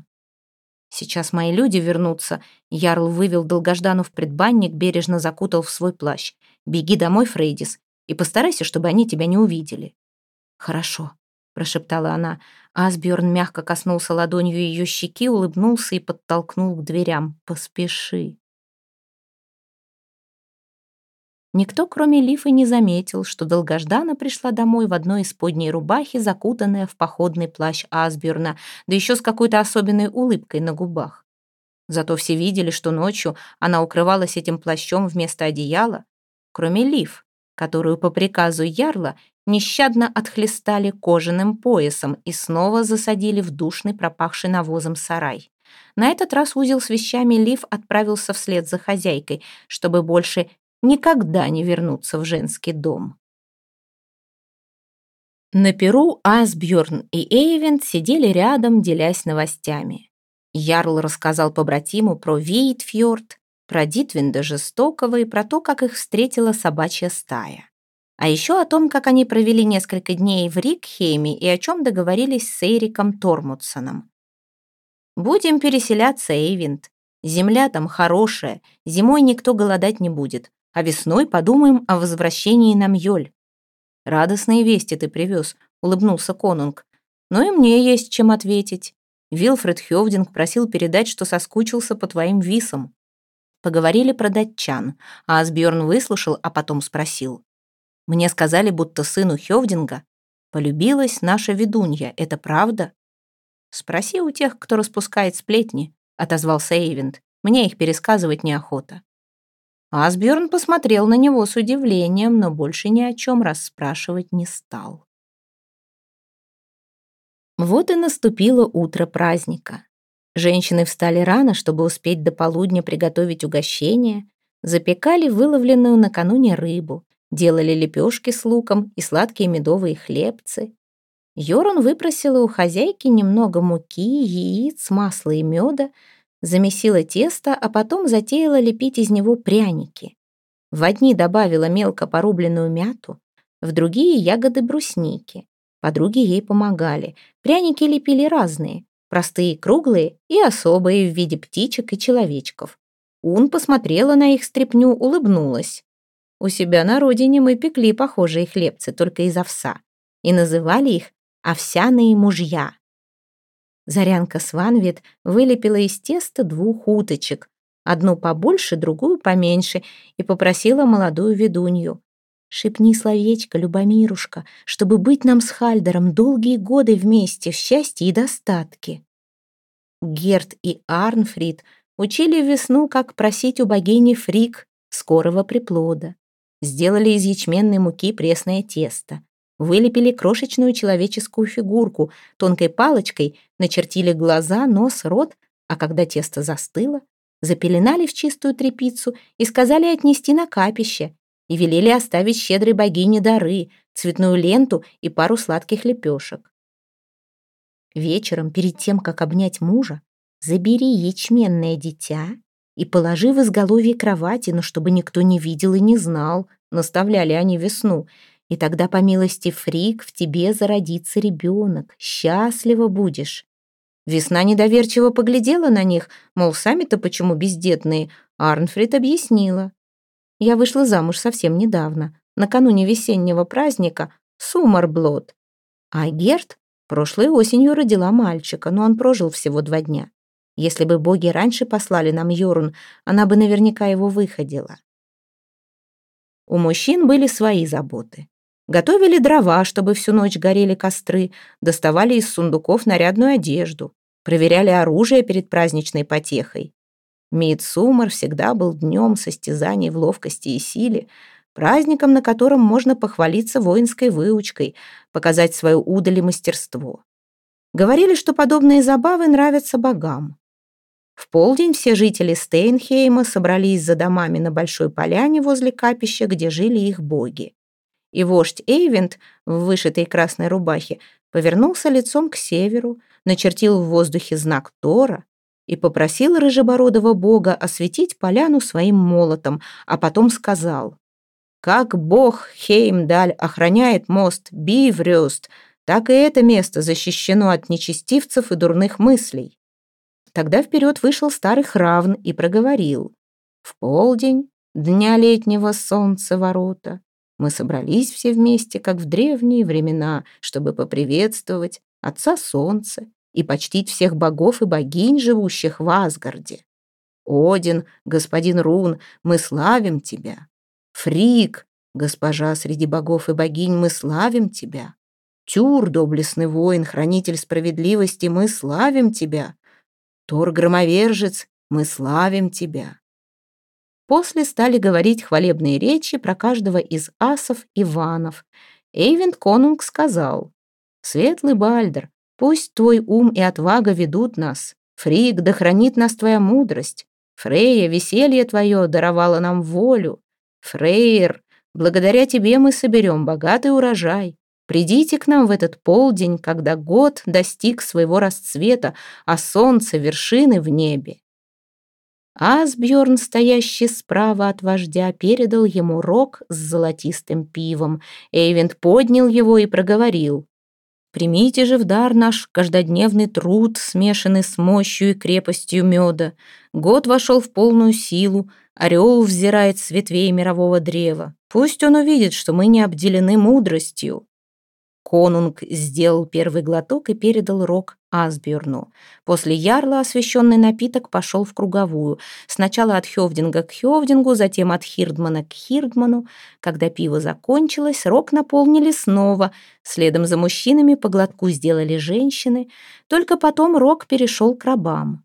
«Сейчас мои люди вернутся», — Ярл вывел долгождану в предбанник, бережно закутал в свой плащ. «Беги домой, Фрейдис, и постарайся, чтобы они тебя не увидели». «Хорошо», — прошептала она. Асбjörn мягко коснулся ладонью ее щеки, улыбнулся и подтолкнул к дверям. «Поспеши». Никто, кроме Лифы, не заметил, что долгождана пришла домой в одной из подней рубахи, закутанная в походный плащ Асбjörна, да еще с какой-то особенной улыбкой на губах. Зато все видели, что ночью она укрывалась этим плащом вместо одеяла, кроме Лив, которую по приказу Ярла нещадно отхлестали кожаным поясом и снова засадили в душный пропахший навозом сарай. На этот раз узел с вещами Лив отправился вслед за хозяйкой, чтобы больше никогда не вернуться в женский дом. На Перу Асбjörn и Эйвент сидели рядом, делясь новостями. Ярл рассказал побратиму про Вейтфьорд, про Дитвинда Жестокого и про то, как их встретила собачья стая. А еще о том, как они провели несколько дней в Рикхейме и о чем договорились с Эриком Тормутсоном. «Будем переселяться, Эйвинд. Земля там хорошая, зимой никто голодать не будет, а весной подумаем о возвращении на Мьёль». «Радостные вести ты привез», — улыбнулся Конунг. «Но и мне есть чем ответить. Вилфред Хёвдинг просил передать, что соскучился по твоим висам». Поговорили про датчан, а Асбjörn выслушал, а потом спросил. Мне сказали, будто сыну Хёвдинга полюбилась наша ведунья. Это правда? Спроси у тех, кто распускает сплетни, отозвался Эйвент. Мне их пересказывать неохота. Асбjörn посмотрел на него с удивлением, но больше ни о чем расспрашивать не стал. Вот и наступило утро праздника. Женщины встали рано, чтобы успеть до полудня приготовить угощение, запекали выловленную накануне рыбу, делали лепешки с луком и сладкие медовые хлебцы. Йорун выпросила у хозяйки немного муки, яиц, масла и меда, замесила тесто, а потом затеяла лепить из него пряники. В одни добавила мелко порубленную мяту, в другие — ягоды брусники. Подруги ей помогали. Пряники лепили разные, простые круглые и особые в виде птичек и человечков. Ун посмотрела на их стряпню, улыбнулась. У себя на родине мы пекли похожие хлебцы, только из овса, и называли их «овсяные мужья». Зарянка Сванвит вылепила из теста двух уточек, одну побольше, другую поменьше, и попросила молодую ведунью. «Шепни словечко, Любомирушка, чтобы быть нам с Хальдером долгие годы вместе в счастье и достатке». Герт и Арнфрид учили весну, как просить у богини Фрик скорого приплода. Сделали из ячменной муки пресное тесто. Вылепили крошечную человеческую фигурку, тонкой палочкой начертили глаза, нос, рот, а когда тесто застыло, запеленали в чистую тряпицу и сказали отнести на капище, и велели оставить щедрой богине дары, цветную ленту и пару сладких лепешек. Вечером, перед тем, как обнять мужа, забери ячменное дитя и положи в изголовье кровати, но чтобы никто не видел и не знал, наставляли они весну. И тогда, по милости Фрик, в тебе зародится ребенок, счастливо будешь. Весна недоверчиво поглядела на них, мол, сами-то почему бездетные, Арнфрид объяснила. Я вышла замуж совсем недавно, накануне весеннего праздника Сумарблот. А Герт прошлой осенью родила мальчика, но он прожил всего два дня. Если бы боги раньше послали нам Йорун, она бы наверняка его выходила. У мужчин были свои заботы. Готовили дрова, чтобы всю ночь горели костры, доставали из сундуков нарядную одежду, проверяли оружие перед праздничной потехой. Мидсумар всегда был днем состязаний в ловкости и силе, праздником, на котором можно похвалиться воинской выучкой, показать свое удаль и мастерство. Говорили, что подобные забавы нравятся богам. В полдень все жители Стейнхейма собрались за домами на большой поляне возле капища, где жили их боги. И вождь Эйвент в вышитой красной рубахе повернулся лицом к северу, начертил в воздухе знак Тора и попросил рыжебородого бога осветить поляну своим молотом, а потом сказал, «Как бог Хеймдаль охраняет мост Биврёст, так и это место защищено от нечестивцев и дурных мыслей». Тогда вперед вышел старый Хравн и проговорил, «В полдень дня летнего солнца ворота мы собрались все вместе, как в древние времена, чтобы поприветствовать Отца Солнца и почтить всех богов и богинь, живущих в Асгарде. Один, господин Рун, мы славим тебя. Фрик, госпожа среди богов и богинь, мы славим тебя. Тюр, доблестный воин, хранитель справедливости, мы славим тебя. Тор, громовержец, мы славим тебя. После стали говорить хвалебные речи про каждого из асов и ванов. Эйвент Конунг сказал, «Светлый Бальдер, Пусть твой ум и отвага ведут нас. Фрик, да хранит нас твоя мудрость. Фрейя, веселье твое даровало нам волю. Фрейр, благодаря тебе мы соберем богатый урожай. Придите к нам в этот полдень, когда год достиг своего расцвета, а солнце — вершины в небе. Асбjörn, стоящий справа от вождя, передал ему рог с золотистым пивом. Эйвент поднял его и проговорил. Примите же в дар наш каждодневный труд, смешанный с мощью и крепостью меда. Год вошел в полную силу, орел взирает с ветвей мирового древа. Пусть он увидит, что мы не обделены мудростью. Конунг сделал первый глоток и передал рог Асбjörну. После ярла освященный напиток пошел в круговую. Сначала от Хёвдинга к Хёвдингу, затем от Хирдмана к Хирдману. Когда пиво закончилось, рог наполнили снова. Следом за мужчинами по глотку сделали женщины. Только потом рог перешел к рабам.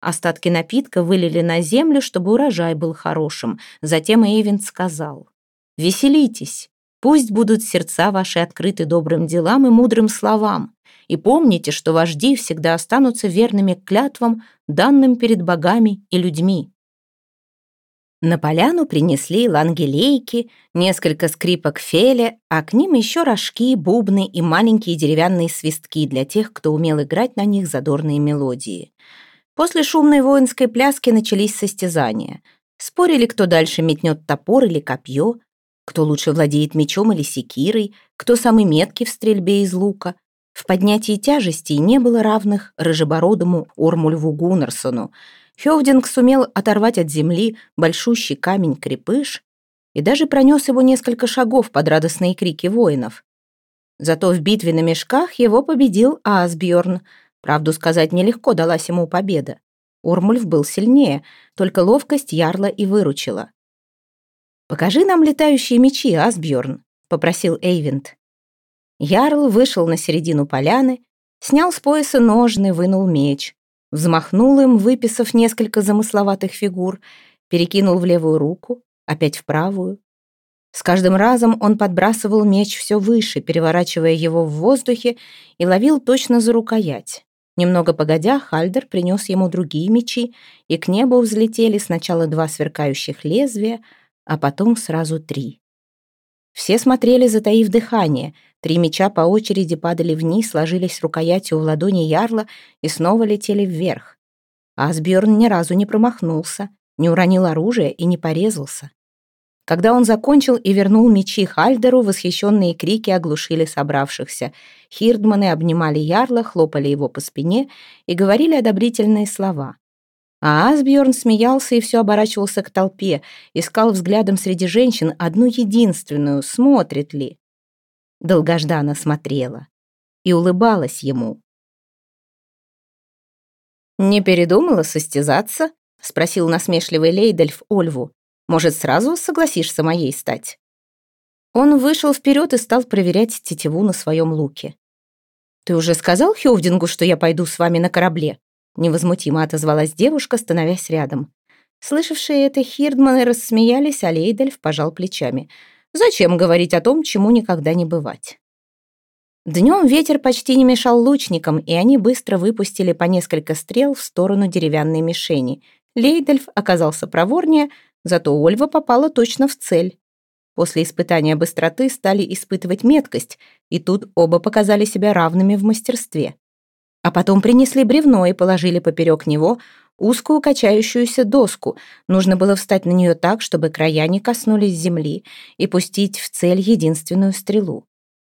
Остатки напитка вылили на землю, чтобы урожай был хорошим. Затем Эйвент сказал, «Веселитесь, Пусть будут сердца ваши открыты добрым делам и мудрым словам. И помните, что вожди всегда останутся верными клятвам, данным перед богами и людьми. На поляну принесли лангелейки, несколько скрипок феля, а к ним еще рожки, бубны и маленькие деревянные свистки для тех, кто умел играть на них задорные мелодии. После шумной воинской пляски начались состязания. Спорили, кто дальше метнет топор или копье, кто лучше владеет мечом или секирой, кто самый меткий в стрельбе из лука. В поднятии тяжестей не было равных рыжебородому Ормульву Гуннерсону. Хёвдинг сумел оторвать от земли большущий камень-крепыш и даже пронес его несколько шагов под радостные крики воинов. Зато в битве на мешках его победил Асбjörn. Правду сказать, нелегко далась ему победа. Ормульф был сильнее, только ловкость ярла и выручила. «Покажи нам летающие мечи, Асбjörn», — попросил Эйвент. Ярл вышел на середину поляны, снял с пояса ножны, вынул меч, взмахнул им, выписав несколько замысловатых фигур, перекинул в левую руку, опять в правую. С каждым разом он подбрасывал меч все выше, переворачивая его в воздухе и ловил точно за рукоять. Немного погодя, Хальдер принес ему другие мечи, и к небу взлетели сначала два сверкающих лезвия — а потом сразу три. Все смотрели, затаив дыхание. Три меча по очереди падали вниз, ложились рукоятью в ладони ярла и снова летели вверх. Асбjörn ни разу не промахнулся, не уронил оружие и не порезался. Когда он закончил и вернул мечи Хальдеру, восхищенные крики оглушили собравшихся. Хирдманы обнимали ярла, хлопали его по спине и говорили одобрительные слова. А Асбjörn смеялся и все оборачивался к толпе, искал взглядом среди женщин одну единственную, смотрит ли. Долгожданно смотрела и улыбалась ему. «Не передумала состязаться?» — спросил насмешливый Лейдельф Ольву. «Может, сразу согласишься моей стать?» Он вышел вперед и стал проверять тетиву на своем луке. «Ты уже сказал Хёвдингу, что я пойду с вами на корабле?» Невозмутимо отозвалась девушка, становясь рядом. Слышавшие это Хирдманы рассмеялись, а Лейдельф пожал плечами. «Зачем говорить о том, чему никогда не бывать?» Днем ветер почти не мешал лучникам, и они быстро выпустили по несколько стрел в сторону деревянной мишени. Лейдельф оказался проворнее, зато Ольва попала точно в цель. После испытания быстроты стали испытывать меткость, и тут оба показали себя равными в мастерстве. А потом принесли бревно и положили поперек него узкую качающуюся доску. Нужно было встать на нее так, чтобы края не коснулись земли, и пустить в цель единственную стрелу.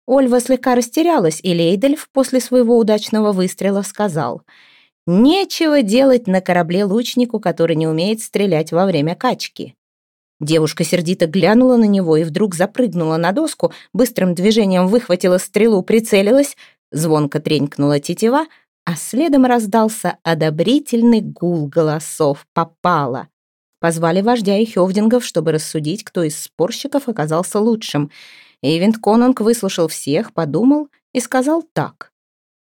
Ольва слегка растерялась, и Лейдельф после своего удачного выстрела сказал «Нечего делать на корабле лучнику, который не умеет стрелять во время качки». Девушка сердито глянула на него и вдруг запрыгнула на доску, быстрым движением выхватила стрелу, прицелилась, звонко тренькнула тетива, а следом раздался одобрительный гул голосов «Попала!». Позвали вождя и Хёвдингов, чтобы рассудить, кто из спорщиков оказался лучшим — Эйвент Конунг выслушал всех, подумал и сказал так.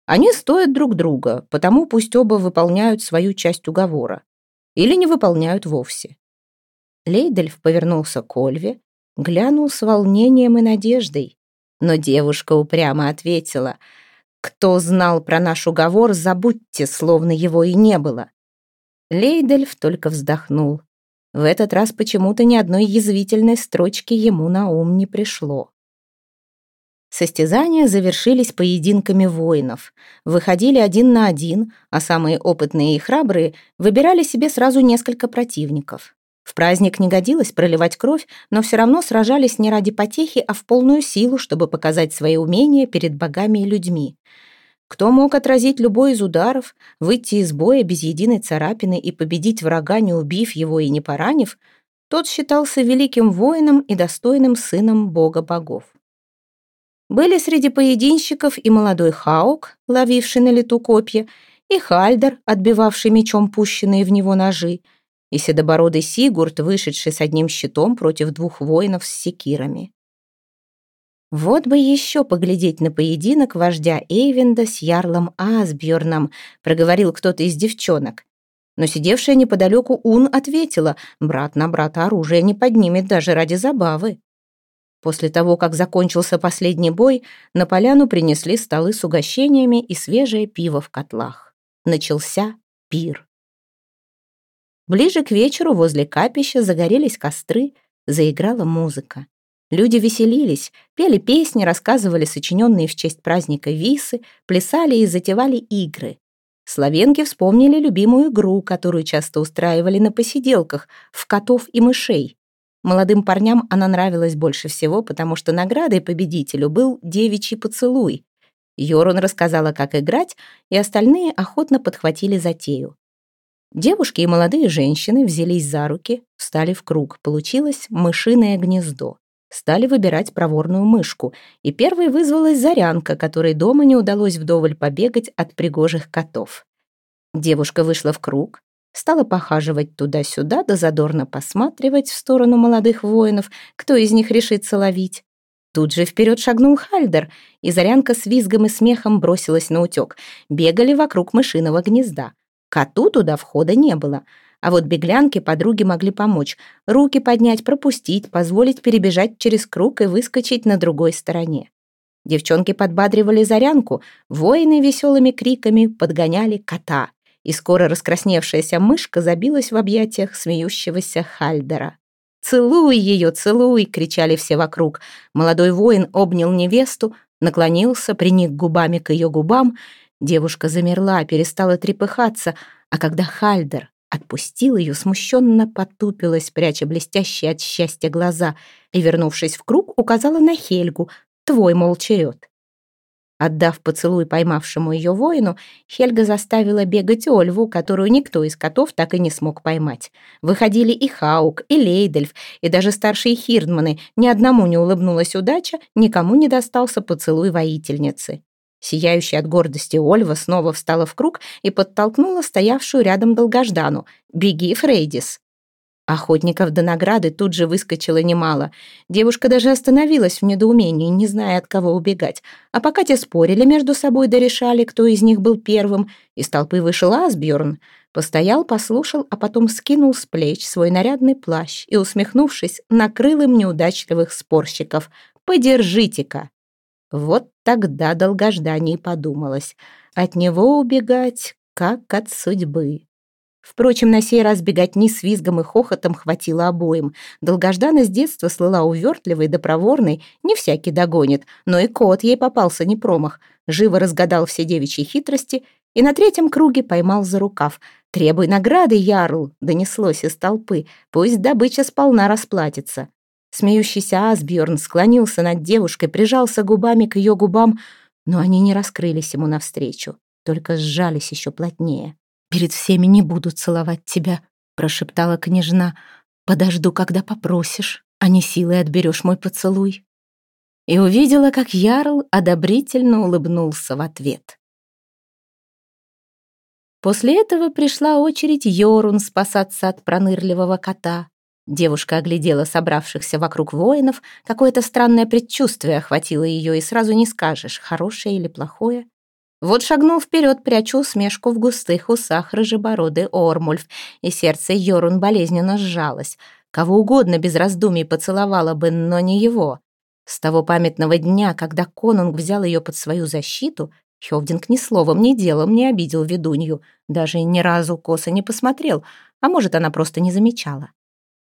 Они стоят друг друга, потому пусть оба выполняют свою часть уговора. Или не выполняют вовсе. Лейдельф повернулся к Ольве, глянул с волнением и надеждой. Но девушка упрямо ответила, «Кто знал про наш уговор, забудьте, словно его и не было». Лейдельф только вздохнул. В этот раз почему-то ни одной язвительной строчки ему на ум не пришло. Состязания завершились поединками воинов. Выходили один на один, а самые опытные и храбрые выбирали себе сразу несколько противников. В праздник не годилось проливать кровь, но все равно сражались не ради потехи, а в полную силу, чтобы показать свои умения перед богами и людьми. Кто мог отразить любой из ударов, выйти из боя без единой царапины и победить врага, не убив его и не поранив, тот считался великим воином и достойным сыном бога богов. Были среди поединщиков и молодой Хаук, ловивший на лету копья, и Хальдер, отбивавший мечом пущенные в него ножи, и седобородый Сигурд, вышедший с одним щитом против двух воинов с секирами. Вот бы еще поглядеть на поединок вождя Эйвенда с ярлом Асбjörном, проговорил кто-то из девчонок. Но сидевшая неподалеку Ун ответила, брат на брата оружие не поднимет даже ради забавы. После того, как закончился последний бой, на поляну принесли столы с угощениями и свежее пиво в котлах. Начался пир. Ближе к вечеру возле капища загорелись костры, заиграла музыка. Люди веселились, пели песни, рассказывали сочиненные в честь праздника висы, плясали и затевали игры. Словенки вспомнили любимую игру, которую часто устраивали на посиделках, в котов и мышей. Молодым парням она нравилась больше всего, потому что наградой победителю был девичий поцелуй. Йорун рассказала, как играть, и остальные охотно подхватили затею. Девушки и молодые женщины взялись за руки, встали в круг. Получилось мышиное гнездо. Стали выбирать проворную мышку, и первой вызвалась Зарянка, которой дома не удалось вдоволь побегать от пригожих котов. Девушка вышла в круг, стала похаживать туда-сюда, да задорно посматривать в сторону молодых воинов, кто из них решится ловить. Тут же вперед шагнул Хальдер, и Зарянка с визгом и смехом бросилась на утек. Бегали вокруг мышиного гнезда. Коту туда входа не было. А вот беглянки подруги могли помочь. Руки поднять, пропустить, позволить перебежать через круг и выскочить на другой стороне. Девчонки подбадривали Зарянку, воины веселыми криками подгоняли кота и скоро раскрасневшаяся мышка забилась в объятиях смеющегося Хальдера. «Целуй ее, целуй!» — кричали все вокруг. Молодой воин обнял невесту, наклонился, приник губами к ее губам. Девушка замерла, перестала трепыхаться, а когда Хальдер отпустил ее, смущенно потупилась, пряча блестящие от счастья глаза, и, вернувшись в круг, указала на Хельгу. «Твой, мол, черед». Отдав поцелуй поймавшему ее воину, Хельга заставила бегать Ольву, которую никто из котов так и не смог поймать. Выходили и Хаук, и Лейдельф, и даже старшие Хирдманы. Ни одному не улыбнулась удача, никому не достался поцелуй воительницы. Сияющая от гордости Ольва снова встала в круг и подтолкнула стоявшую рядом долгождану. «Беги, Фрейдис!» Охотников до награды тут же выскочило немало. Девушка даже остановилась в недоумении, не зная, от кого убегать. А пока те спорили между собой да решали, кто из них был первым, из толпы вышел Асбjörn, постоял, послушал, а потом скинул с плеч свой нарядный плащ и, усмехнувшись, накрыл им неудачливых спорщиков. «Подержите-ка!» Вот тогда долгождание подумалось. От него убегать, как от судьбы. Впрочем, на сей раз беготни с визгом и хохотом хватило обоим. Долгождана с детства слыла увертливой да проворной, не всякий догонит, но и кот ей попался не промах. Живо разгадал все девичьи хитрости и на третьем круге поймал за рукав. «Требуй награды, Ярл!» — донеслось из толпы. «Пусть добыча сполна расплатится». Смеющийся Асбjörn склонился над девушкой, прижался губами к ее губам, но они не раскрылись ему навстречу, только сжались еще плотнее. «Перед всеми не буду целовать тебя», — прошептала княжна. «Подожду, когда попросишь, а не силой отберешь мой поцелуй». И увидела, как Ярл одобрительно улыбнулся в ответ. После этого пришла очередь Йорун спасаться от пронырливого кота. Девушка оглядела собравшихся вокруг воинов. Какое-то странное предчувствие охватило ее, и сразу не скажешь, хорошее или плохое. Вот шагнул вперед, прячу усмешку в густых усах рыжебородый Ормульф, и сердце Йорун болезненно сжалось. Кого угодно без раздумий поцеловала бы, но не его. С того памятного дня, когда конунг взял ее под свою защиту, Хевдинг ни словом, ни делом не обидел ведунью, даже ни разу косо не посмотрел, а может, она просто не замечала.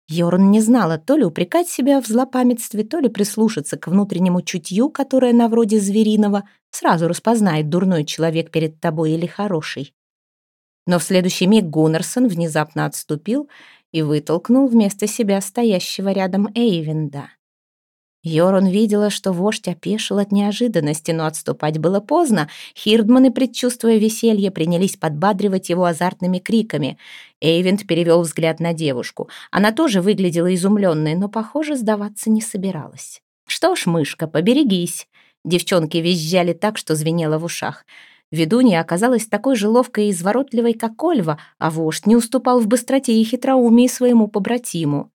Йорн не знала то ли упрекать себя в злопамятстве, то ли прислушаться к внутреннему чутью, которое на вроде звериного сразу распознает, дурной человек перед тобой или хороший. Но в следующий миг Гуннерсон внезапно отступил и вытолкнул вместо себя стоящего рядом Эйвенда. Йорун видела, что вождь опешил от неожиданности, но отступать было поздно. Хирдманы, предчувствуя веселье, принялись подбадривать его азартными криками. Эйвент перевел взгляд на девушку. Она тоже выглядела изумленной, но, похоже, сдаваться не собиралась. «Что ж, мышка, поберегись!» Девчонки визжали так, что звенело в ушах. Ведунья оказалась такой же ловкой и изворотливой, как Ольва, а вождь не уступал в быстроте и хитроумии своему побратиму.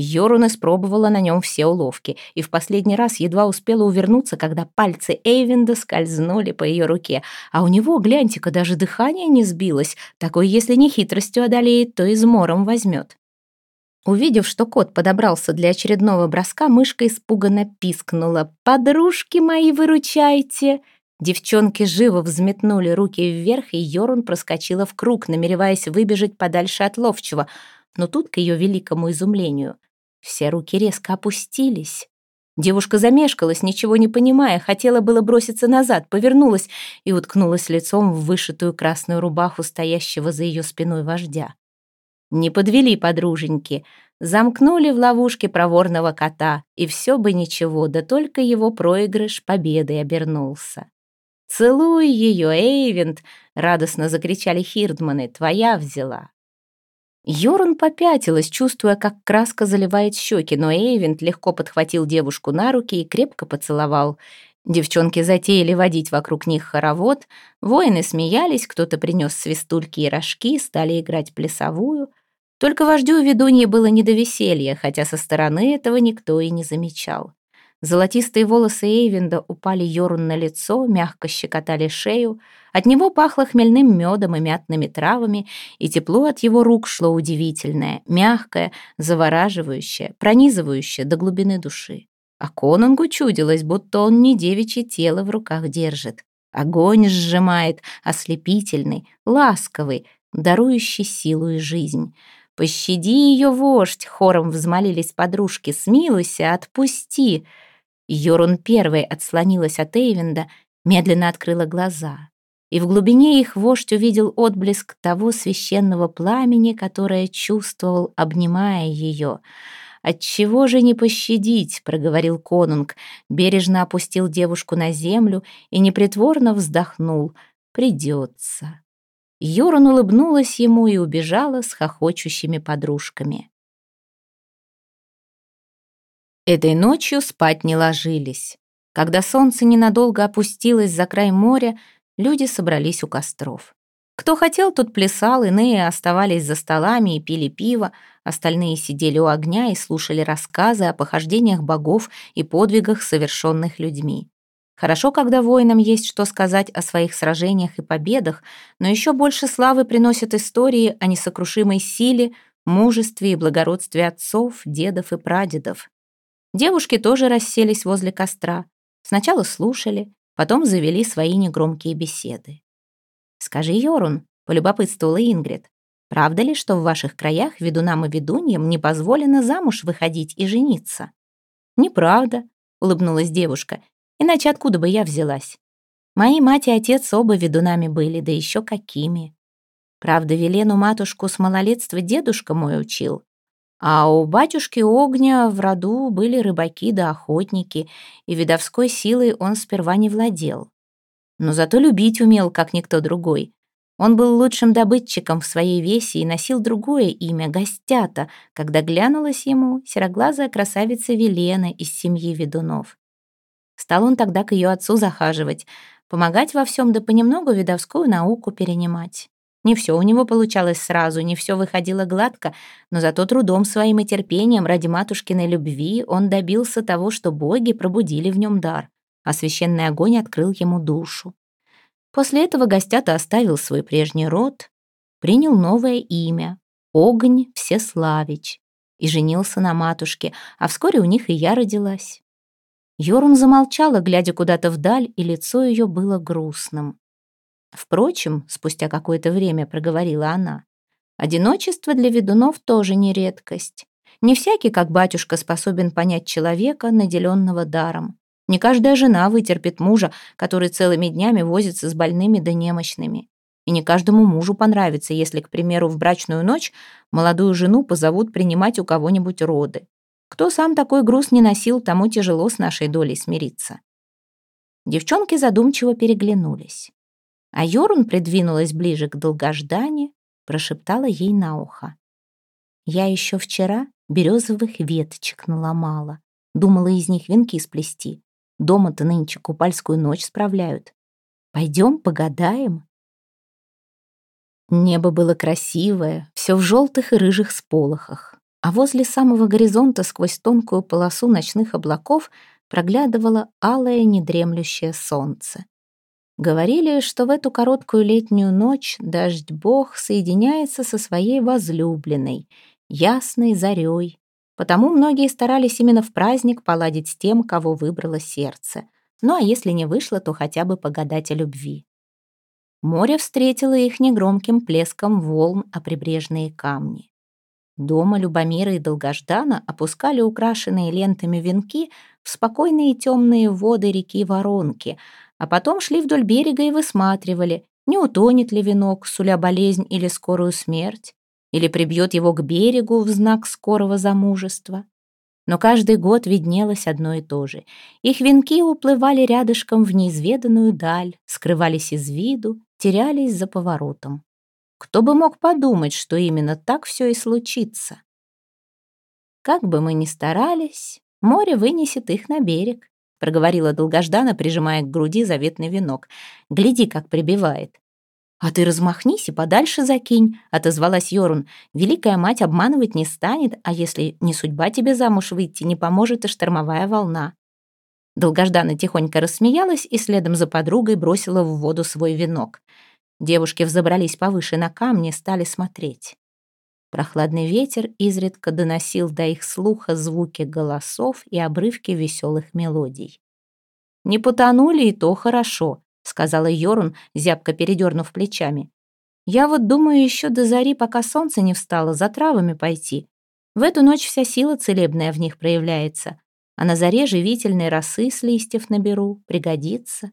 Йорун испробовала на нем все уловки и в последний раз едва успела увернуться, когда пальцы Эйвинда скользнули по ее руке. А у него, гляньте-ка, даже дыхание не сбилось. Такой, если не хитростью одолеет, то измором возьмет. Увидев, что кот подобрался для очередного броска, мышка испуганно пискнула. «Подружки мои, выручайте!» Девчонки живо взметнули руки вверх, и Йорун проскочила в круг, намереваясь выбежать подальше от ловчего — но тут, к ее великому изумлению, все руки резко опустились. Девушка замешкалась, ничего не понимая, хотела было броситься назад, повернулась и уткнулась лицом в вышитую красную рубаху стоящего за ее спиной вождя. Не подвели подруженьки, замкнули в ловушке проворного кота, и все бы ничего, да только его проигрыш победой обернулся. «Целуй ее, Эйвент!» — радостно закричали Хирдманы. «Твоя взяла!» Йорун попятилась, чувствуя, как краска заливает щеки, но Эйвент легко подхватил девушку на руки и крепко поцеловал. Девчонки затеяли водить вокруг них хоровод, воины смеялись, кто-то принес свистульки и рожки, стали играть плясовую. Только вождю ведуньи было не до веселья, хотя со стороны этого никто и не замечал. Золотистые волосы Эйвинда упали Йорун на лицо, мягко щекотали шею. От него пахло хмельным медом и мятными травами, и тепло от его рук шло удивительное, мягкое, завораживающее, пронизывающее до глубины души. А Конунгу чудилось, будто он не девичье тело в руках держит. Огонь сжимает, ослепительный, ласковый, дарующий силу и жизнь. «Пощади ее, вождь!» — хором взмолились подружки. «Смилуйся, отпусти!» Йорун первой отслонилась от Эйвенда, медленно открыла глаза. И в глубине их вождь увидел отблеск того священного пламени, которое чувствовал, обнимая ее. «Отчего же не пощадить?» — проговорил конунг, бережно опустил девушку на землю и непритворно вздохнул. «Придется». Йорун улыбнулась ему и убежала с хохочущими подружками. Этой ночью спать не ложились. Когда солнце ненадолго опустилось за край моря, люди собрались у костров. Кто хотел, тот плясал, иные оставались за столами и пили пиво, остальные сидели у огня и слушали рассказы о похождениях богов и подвигах, совершенных людьми. Хорошо, когда воинам есть что сказать о своих сражениях и победах, но еще больше славы приносят истории о несокрушимой силе, мужестве и благородстве отцов, дедов и прадедов. Девушки тоже расселись возле костра. Сначала слушали, потом завели свои негромкие беседы. «Скажи, Йорун», — полюбопытствовала Ингрид, «правда ли, что в ваших краях ведунам и ведуньям не позволено замуж выходить и жениться?» «Неправда», — улыбнулась девушка, «иначе откуда бы я взялась? Мои мать и отец оба ведунами были, да еще какими. Правда, Велену матушку с малолетства дедушка мой учил, а у батюшки Огня в роду были рыбаки да охотники, и видовской силой он сперва не владел. Но зато любить умел, как никто другой. Он был лучшим добытчиком в своей весе и носил другое имя — Гостята, когда глянулась ему сероглазая красавица Велена из семьи ведунов. Стал он тогда к ее отцу захаживать, помогать во всем да понемногу видовскую науку перенимать. Не все у него получалось сразу, не все выходило гладко, но зато трудом своим и терпением ради матушкиной любви он добился того, что боги пробудили в нем дар, а священный огонь открыл ему душу. После этого гостята оставил свой прежний род, принял новое имя — Огонь Всеславич, и женился на матушке, а вскоре у них и я родилась. Йорун замолчала, глядя куда-то вдаль, и лицо ее было грустным. Впрочем, спустя какое-то время проговорила она, одиночество для ведунов тоже не редкость. Не всякий, как батюшка, способен понять человека, наделенного даром. Не каждая жена вытерпит мужа, который целыми днями возится с больными да немощными. И не каждому мужу понравится, если, к примеру, в брачную ночь молодую жену позовут принимать у кого-нибудь роды. Кто сам такой груз не носил, тому тяжело с нашей долей смириться. Девчонки задумчиво переглянулись. А Йорун придвинулась ближе к долгождане, прошептала ей на ухо. «Я еще вчера березовых веточек наломала. Думала из них венки сплести. Дома-то нынче купальскую ночь справляют. Пойдем погадаем?» Небо было красивое, все в желтых и рыжих сполохах, а возле самого горизонта сквозь тонкую полосу ночных облаков проглядывало алое недремлющее солнце. Говорили, что в эту короткую летнюю ночь дождь-бог соединяется со своей возлюбленной, ясной зарей. Потому многие старались именно в праздник поладить с тем, кого выбрало сердце. Ну а если не вышло, то хотя бы погадать о любви. Море встретило их негромким плеском волн о прибрежные камни. Дома Любомира и Долгождана опускали украшенные лентами венки в спокойные темные воды реки Воронки — а потом шли вдоль берега и высматривали, не утонет ли венок, суля болезнь или скорую смерть, или прибьет его к берегу в знак скорого замужества. Но каждый год виднелось одно и то же. Их венки уплывали рядышком в неизведанную даль, скрывались из виду, терялись за поворотом. Кто бы мог подумать, что именно так все и случится? Как бы мы ни старались, море вынесет их на берег проговорила долгождана, прижимая к груди заветный венок. «Гляди, как прибивает». «А ты размахнись и подальше закинь», — отозвалась Йорун. «Великая мать обманывать не станет, а если не судьба тебе замуж выйти, не поможет и штормовая волна». Долгождана тихонько рассмеялась и следом за подругой бросила в воду свой венок. Девушки взобрались повыше на камни, стали смотреть. Прохладный ветер изредка доносил до их слуха звуки голосов и обрывки веселых мелодий. «Не потонули, и то хорошо», — сказала Йорун, зябко передернув плечами. «Я вот думаю еще до зари, пока солнце не встало, за травами пойти. В эту ночь вся сила целебная в них проявляется. а на заре живительной росы с листьев наберу, пригодится.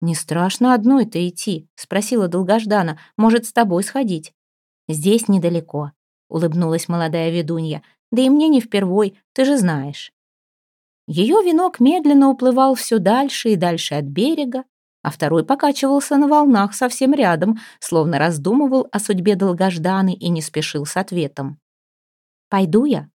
«Не страшно одной-то идти?» — спросила долгождана. «Может, с тобой сходить?» «Здесь недалеко», — улыбнулась молодая ведунья. «Да и мне не впервой, ты же знаешь». Ее венок медленно уплывал все дальше и дальше от берега, а второй покачивался на волнах совсем рядом, словно раздумывал о судьбе долгожданы и не спешил с ответом. «Пойду я?»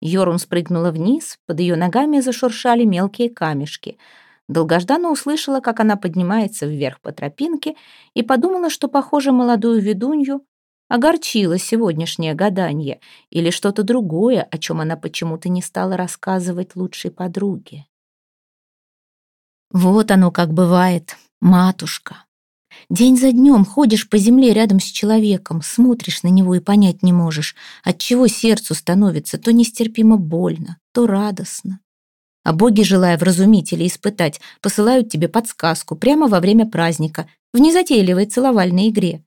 Йорун спрыгнула вниз, под ее ногами зашуршали мелкие камешки — Долгожданно услышала, как она поднимается вверх по тропинке, и подумала, что, похоже, молодую ведунью огорчило сегодняшнее гадание или что-то другое, о чем она почему-то не стала рассказывать лучшей подруге. Вот оно как бывает, матушка. День за днем ходишь по земле рядом с человеком, смотришь на него и понять не можешь, от чего сердцу становится то нестерпимо больно, то радостно. А боги, желая вразумить или испытать, посылают тебе подсказку прямо во время праздника, в незатейливой целовальной игре.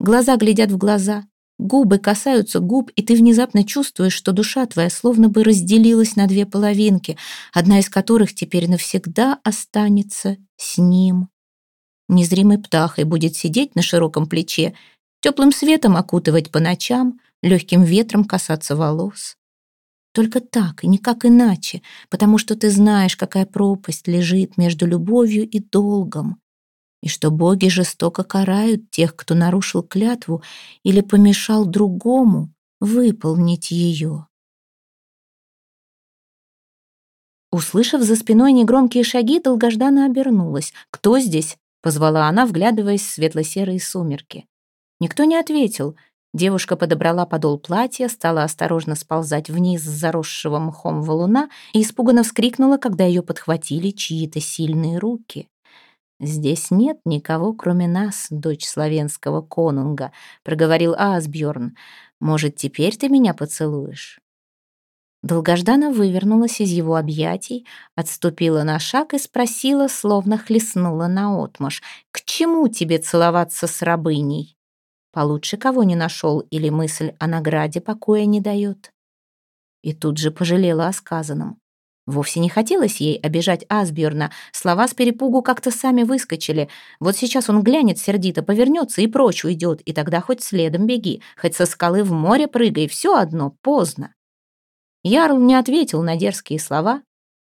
Глаза глядят в глаза, губы касаются губ, и ты внезапно чувствуешь, что душа твоя словно бы разделилась на две половинки, одна из которых теперь навсегда останется с ним. Незримой птахой будет сидеть на широком плече, теплым светом окутывать по ночам, легким ветром касаться волос. Только так и никак иначе, потому что ты знаешь, какая пропасть лежит между любовью и долгом, и что боги жестоко карают тех, кто нарушил клятву или помешал другому выполнить ее. Услышав за спиной негромкие шаги, долгожданно обернулась. «Кто здесь?» — позвала она, вглядываясь в светло-серые сумерки. Никто не ответил — Девушка подобрала подол платья, стала осторожно сползать вниз с заросшего мхом валуна и испуганно вскрикнула, когда ее подхватили чьи-то сильные руки. «Здесь нет никого, кроме нас, дочь славянского конунга», — проговорил Асбьорн. «Может, теперь ты меня поцелуешь?» Долгождана вывернулась из его объятий, отступила на шаг и спросила, словно хлестнула наотмашь, «К чему тебе целоваться с рабыней?» Получше кого не нашел или мысль о награде покоя не дает. И тут же пожалела о сказанном. Вовсе не хотелось ей обижать Асбjörна. Слова с перепугу как-то сами выскочили. Вот сейчас он глянет сердито, повернется и прочь уйдет, и тогда хоть следом беги, хоть со скалы в море прыгай, все одно, поздно. Ярл не ответил на дерзкие слова,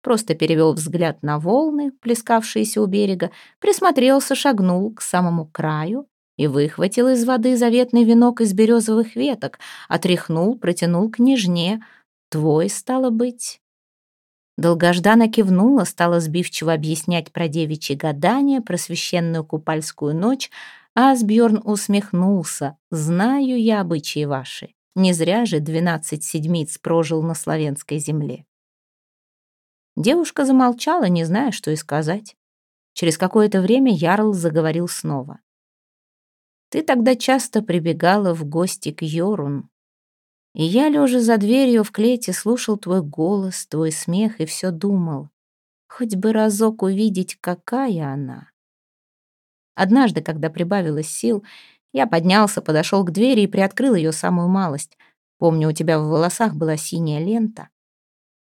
просто перевел взгляд на волны, плескавшиеся у берега, присмотрелся, шагнул к самому краю, и выхватил из воды заветный венок из березовых веток, отряхнул, протянул к нежне. «Твой, стало быть». Долгождана кивнула, стала сбивчиво объяснять про девичьи гадания, про священную купальскую ночь, а Асбjörn усмехнулся. «Знаю я обычаи ваши. Не зря же двенадцать седмиц прожил на славянской земле». Девушка замолчала, не зная, что и сказать. Через какое-то время Ярл заговорил снова. Ты тогда часто прибегала в гости к Йорун. И я, лежа за дверью в клете, слушал твой голос, твой смех и все думал. Хоть бы разок увидеть, какая она. Однажды, когда прибавилось сил, я поднялся, подошел к двери и приоткрыл ее самую малость. Помню, у тебя в волосах была синяя лента,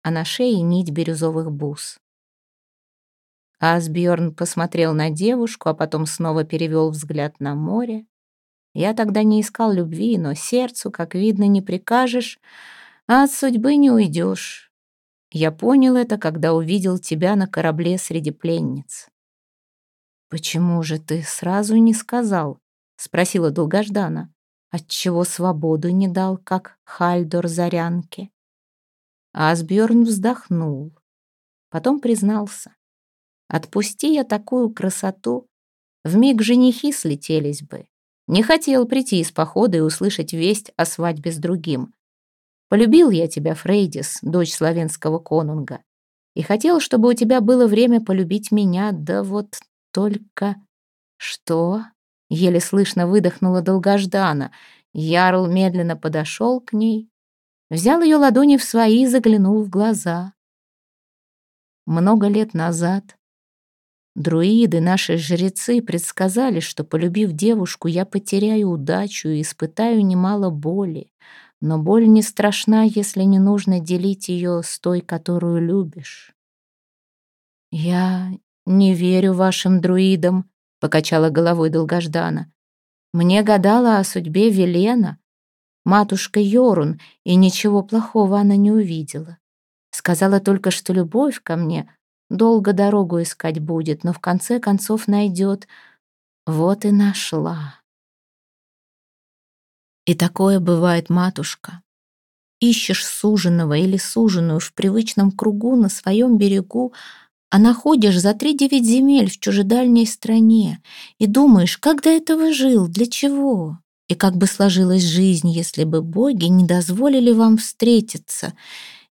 а на шее нить бирюзовых бус. Асбjörn посмотрел на девушку, а потом снова перевел взгляд на море. Я тогда не искал любви, но сердцу, как видно, не прикажешь, а от судьбы не уйдешь. Я понял это, когда увидел тебя на корабле среди пленниц. «Почему же ты сразу не сказал?» — спросила долгождана. «Отчего свободу не дал, как Хальдор Зарянке?» Асбjörn вздохнул. Потом признался. «Отпусти я такую красоту, вмиг женихи слетелись бы. Не хотел прийти из похода и услышать весть о свадьбе с другим. Полюбил я тебя, Фрейдис, дочь славянского конунга, и хотел, чтобы у тебя было время полюбить меня, да вот только... Что? Еле слышно выдохнула долгождана. Ярл медленно подошел к ней, взял ее ладони в свои и заглянул в глаза. Много лет назад Друиды, наши жрецы, предсказали, что, полюбив девушку, я потеряю удачу и испытаю немало боли. Но боль не страшна, если не нужно делить ее с той, которую любишь. «Я не верю вашим друидам», — покачала головой долгождана. «Мне гадала о судьбе Велена, матушка Йорун, и ничего плохого она не увидела. Сказала только, что любовь ко мне долго дорогу искать будет, но в конце концов найдет. Вот и нашла». И такое бывает, матушка. Ищешь суженого или суженую в привычном кругу на своем берегу, а находишь за три девять земель в чужедальней стране и думаешь, как до этого жил, для чего? И как бы сложилась жизнь, если бы боги не дозволили вам встретиться.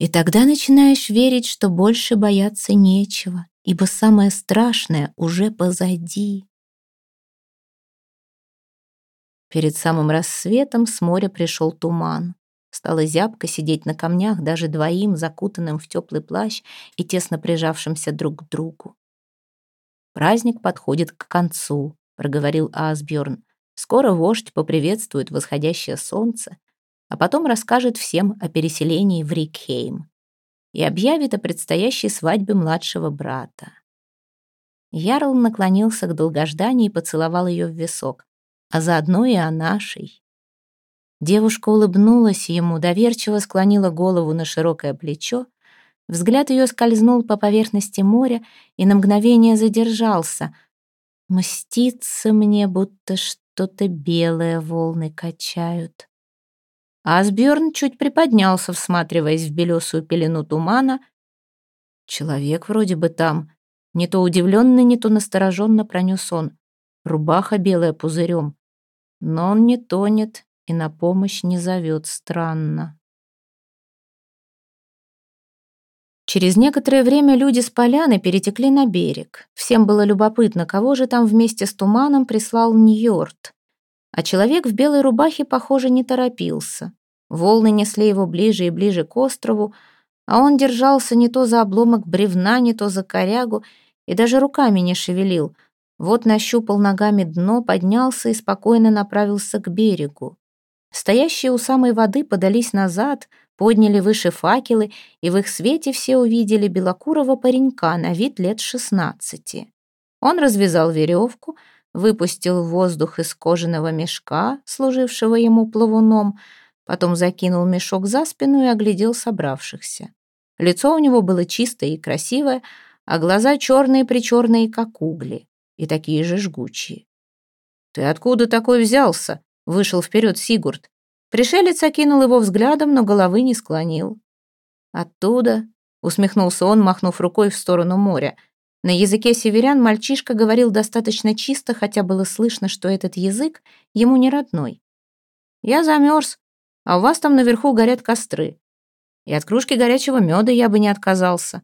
И тогда начинаешь верить, что больше бояться нечего, ибо самое страшное уже позади. Перед самым рассветом с моря пришел туман. Стало зябко сидеть на камнях даже двоим, закутанным в теплый плащ и тесно прижавшимся друг к другу. «Праздник подходит к концу», — проговорил Асбjörn. «Скоро вождь поприветствует восходящее солнце, а потом расскажет всем о переселении в Рикхейм и объявит о предстоящей свадьбе младшего брата». Ярл наклонился к долгождании и поцеловал ее в висок, а заодно и о нашей. Девушка улыбнулась ему, доверчиво склонила голову на широкое плечо. Взгляд ее скользнул по поверхности моря и на мгновение задержался. Мстится мне, будто что-то белое волны качают. Асбjörn чуть приподнялся, всматриваясь в белесую пелену тумана. Человек вроде бы там. Не то удивленно, не то настороженно пронес он. Рубаха белая пузырем. Но он не тонет, и на помощь не зовет странно. Через некоторое время люди с поляны перетекли на берег. Всем было любопытно, кого же там вместе с туманом прислал Ньорд. А человек в белой рубахе, похоже, не торопился. Волны несли его ближе и ближе к острову, а он держался не то за обломок бревна, не то за корягу, и даже руками не шевелил. Вот нащупал ногами дно, поднялся и спокойно направился к берегу. Стоящие у самой воды подались назад, подняли выше факелы, и в их свете все увидели белокурого паренька на вид лет шестнадцати. Он развязал веревку, выпустил воздух из кожаного мешка, служившего ему плавуном, потом закинул мешок за спину и оглядел собравшихся. Лицо у него было чистое и красивое, а глаза черные-причерные, как угли, и такие же жгучие. «Ты откуда такой взялся?» Вышел вперед Сигурд. Пришелец окинул его взглядом, но головы не склонил. «Оттуда», — усмехнулся он, махнув рукой в сторону моря. На языке северян мальчишка говорил достаточно чисто, хотя было слышно, что этот язык ему не родной. «Я замерз, а у вас там наверху горят костры. И от кружки горячего меда я бы не отказался.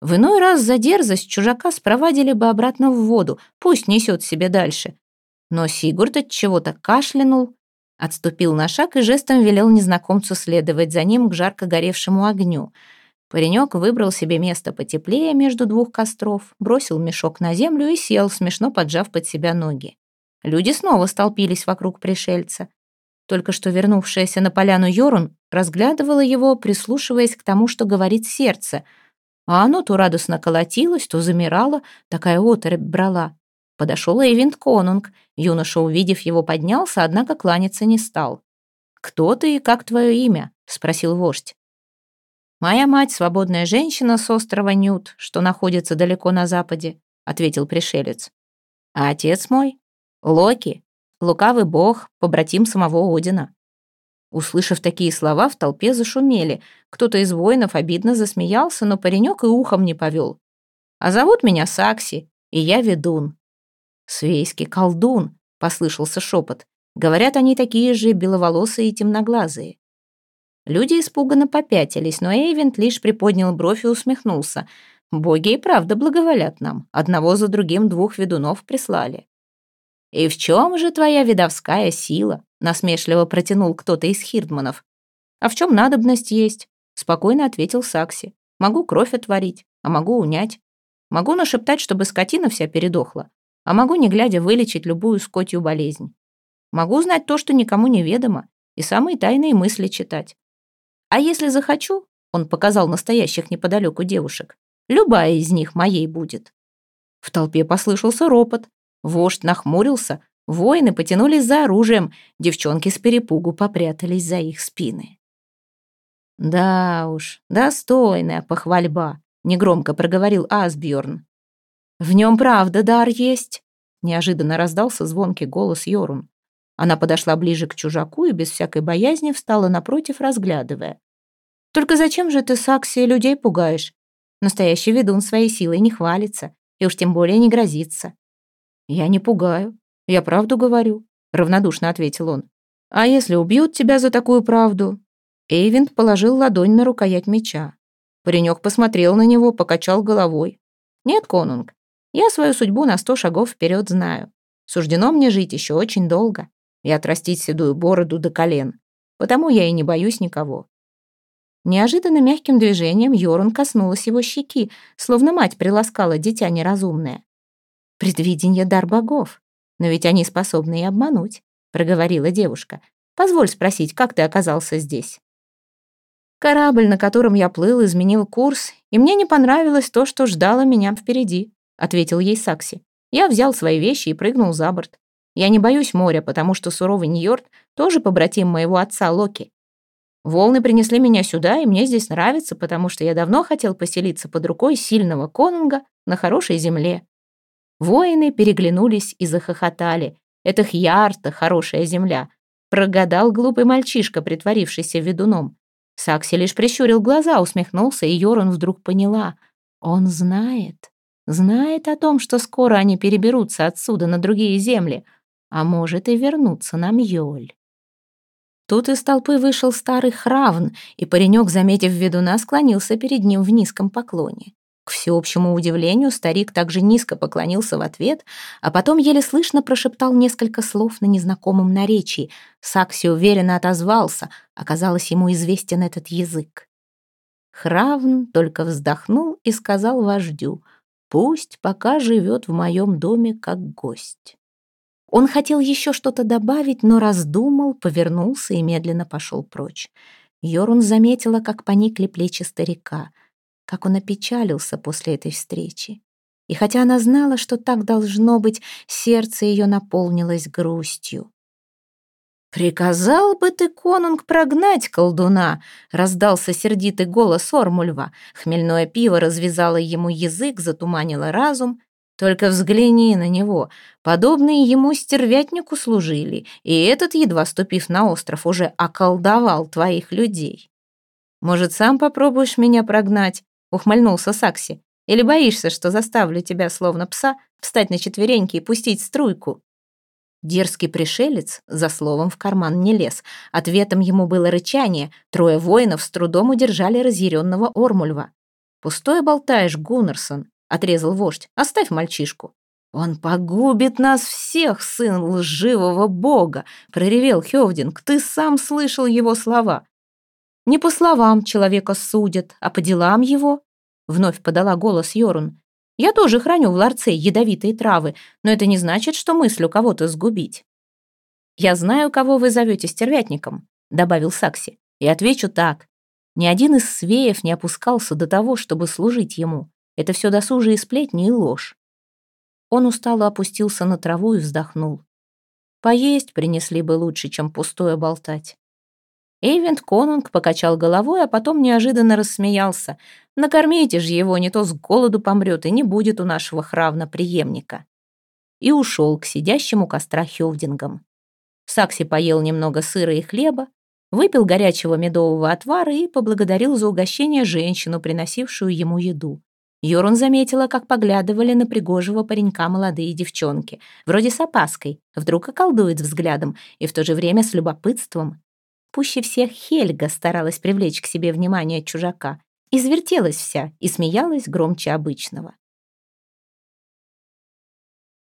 В иной раз за дерзость чужака спровадили бы обратно в воду, пусть несет себе дальше. Но Сигурд от чего-то кашлянул, отступил на шаг и жестом велел незнакомцу следовать за ним к жарко горевшему огню. Паренек выбрал себе место потеплее между двух костров, бросил мешок на землю и сел, смешно поджав под себя ноги. Люди снова столпились вокруг пришельца. Только что вернувшаяся на поляну Йорун разглядывала его, прислушиваясь к тому, что говорит сердце. А оно то радостно колотилось, то замирало, такая оторопь брала. Подошел Эйвинд Конунг. Юноша, увидев его, поднялся, однако кланяться не стал. «Кто ты и как твое имя?» — спросил вождь. «Моя мать — свободная женщина с острова Нют, что находится далеко на западе», — ответил пришелец. «А отец мой? Локи, лукавый бог, побратим самого Одина». Услышав такие слова, в толпе зашумели. Кто-то из воинов обидно засмеялся, но паренек и ухом не повел. «А зовут меня Сакси, и я ведун. «Свейский колдун», — послышался шепот. «Говорят, они такие же беловолосые и темноглазые». Люди испуганно попятились, но Эйвент лишь приподнял бровь и усмехнулся. «Боги и правда благоволят нам. Одного за другим двух ведунов прислали». «И в чем же твоя видовская сила?» — насмешливо протянул кто-то из хирдманов. «А в чем надобность есть?» — спокойно ответил Сакси. «Могу кровь отварить, а могу унять. Могу нашептать, чтобы скотина вся передохла а могу, не глядя, вылечить любую скотью болезнь. Могу знать то, что никому не ведомо, и самые тайные мысли читать. А если захочу, он показал настоящих неподалеку девушек, любая из них моей будет. В толпе послышался ропот. Вождь нахмурился, воины потянулись за оружием, девчонки с перепугу попрятались за их спины. «Да уж, достойная похвальба», — негромко проговорил Асбjörn. «В нем правда дар есть», — неожиданно раздался звонкий голос Йорун. Она подошла ближе к чужаку и без всякой боязни встала напротив, разглядывая. «Только зачем же ты, Сакси, людей пугаешь? Настоящий ведун своей силой не хвалится и уж тем более не грозится». «Я не пугаю, я правду говорю», — равнодушно ответил он. «А если убьют тебя за такую правду?» Эйвент положил ладонь на рукоять меча. Паренек посмотрел на него, покачал головой. «Нет, конунг, я свою судьбу на сто шагов вперед знаю. Суждено мне жить еще очень долго и отрастить седую бороду до колен. Потому я и не боюсь никого. Неожиданно мягким движением Йорун коснулась его щеки, словно мать приласкала дитя неразумное. «Предвиденье дар богов, но ведь они способны и обмануть», — проговорила девушка. «Позволь спросить, как ты оказался здесь?» Корабль, на котором я плыл, изменил курс, и мне не понравилось то, что ждало меня впереди, ответил ей Сакси. Я взял свои вещи и прыгнул за борт. Я не боюсь моря, потому что суровый Ньорд тоже побратим моего отца Локи. Волны принесли меня сюда, и мне здесь нравится, потому что я давно хотел поселиться под рукой сильного конунга на хорошей земле. Воины переглянулись и захохотали. Это Хьярта, хорошая земля. Прогадал глупый мальчишка, притворившийся ведуном. Сакси лишь прищурил глаза, усмехнулся, и Йорун вдруг поняла. Он знает. Знает о том, что скоро они переберутся отсюда на другие земли — а может и вернуться на Мьёль. Тут из толпы вышел старый Хравн, и паренек, заметив ведуна, склонился перед ним в низком поклоне. К всеобщему удивлению, старик также низко поклонился в ответ, а потом еле слышно прошептал несколько слов на незнакомом наречии. Сакси уверенно отозвался, оказалось, ему известен этот язык. Хравн только вздохнул и сказал вождю, «Пусть пока живет в моем доме как гость». Он хотел еще что-то добавить, но раздумал, повернулся и медленно пошел прочь. Йорун заметила, как поникли плечи старика, как он опечалился после этой встречи. И хотя она знала, что так должно быть, сердце ее наполнилось грустью. «Приказал бы ты, конунг, прогнать колдуна!» — раздался сердитый голос Ормульва. Хмельное пиво развязало ему язык, затуманило разум. Только взгляни на него. Подобные ему стервятнику служили, и этот, едва ступив на остров, уже околдовал твоих людей. Может, сам попробуешь меня прогнать?» — ухмыльнулся Сакси. «Или боишься, что заставлю тебя, словно пса, встать на четвереньки и пустить струйку?» Дерзкий пришелец за словом в карман не лез. Ответом ему было рычание. Трое воинов с трудом удержали разъяренного Ормульва. «Пустое болтаешь, Гуннерсон отрезал вождь. «Оставь мальчишку». «Он погубит нас всех, сын лживого бога!» — проревел Хёвдинг. «Ты сам слышал его слова». «Не по словам человека судят, а по делам его», — вновь подала голос Йорун. «Я тоже храню в ларце ядовитые травы, но это не значит, что мыслю кого-то сгубить». «Я знаю, кого вы зовете стервятником», — добавил Сакси, — «и отвечу так. Ни один из свеев не опускался до того, чтобы служить ему. Это все досужие сплетни и ложь. Он устало опустился на траву и вздохнул. Поесть принесли бы лучше, чем пустое болтать. Эйвент Конунг покачал головой, а потом неожиданно рассмеялся. «Накормите же его, не то с голоду помрет, и не будет у нашего хравна преемника». И ушел к сидящему костра Хевдингам. Сакси поел немного сыра и хлеба, выпил горячего медового отвара и поблагодарил за угощение женщину, приносившую ему еду. Йорун заметила, как поглядывали на пригожего паренька молодые девчонки, вроде с опаской, вдруг околдует взглядом и в то же время с любопытством. Пуще всех Хельга старалась привлечь к себе внимание чужака, извертелась вся и смеялась громче обычного.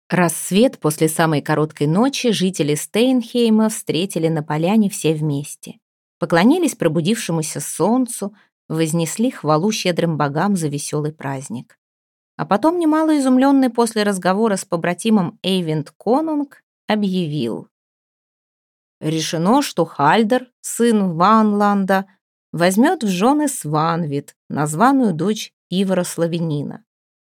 Рассвет после самой короткой ночи жители Стейнхейма встретили на поляне все вместе. Поклонились пробудившемуся солнцу, вознесли хвалу щедрым богам за веселый праздник. А потом, немало изумленный после разговора с побратимом Эйвент Конунг, объявил. Решено, что Хальдер, сын Ванланда, возьмет в жены Сванвит, названную дочь Ивара Славянина.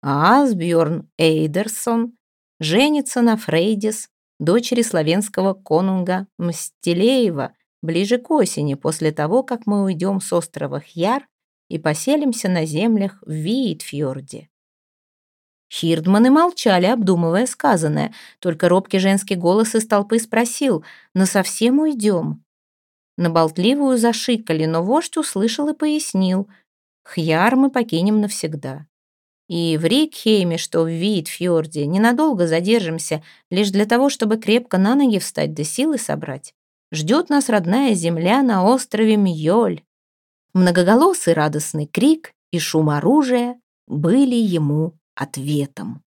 А Асбjörn Эйдерсон женится на Фрейдис, дочери славянского конунга Мстилеева, ближе к осени, после того, как мы уйдем с острова Хьяр и поселимся на землях в Виитфьорде. Хирдманы молчали, обдумывая сказанное, только робкий женский голос из толпы спросил «Насовсем уйдем?» На болтливую зашикали, но вождь услышал и пояснил «Хьяр мы покинем навсегда». И в Рикхейме, что в Виитфьорде, ненадолго задержимся, лишь для того, чтобы крепко на ноги встать да силы собрать. Ждет нас родная земля на острове Мьёль. Многоголосый радостный крик и шум оружия были ему ответом.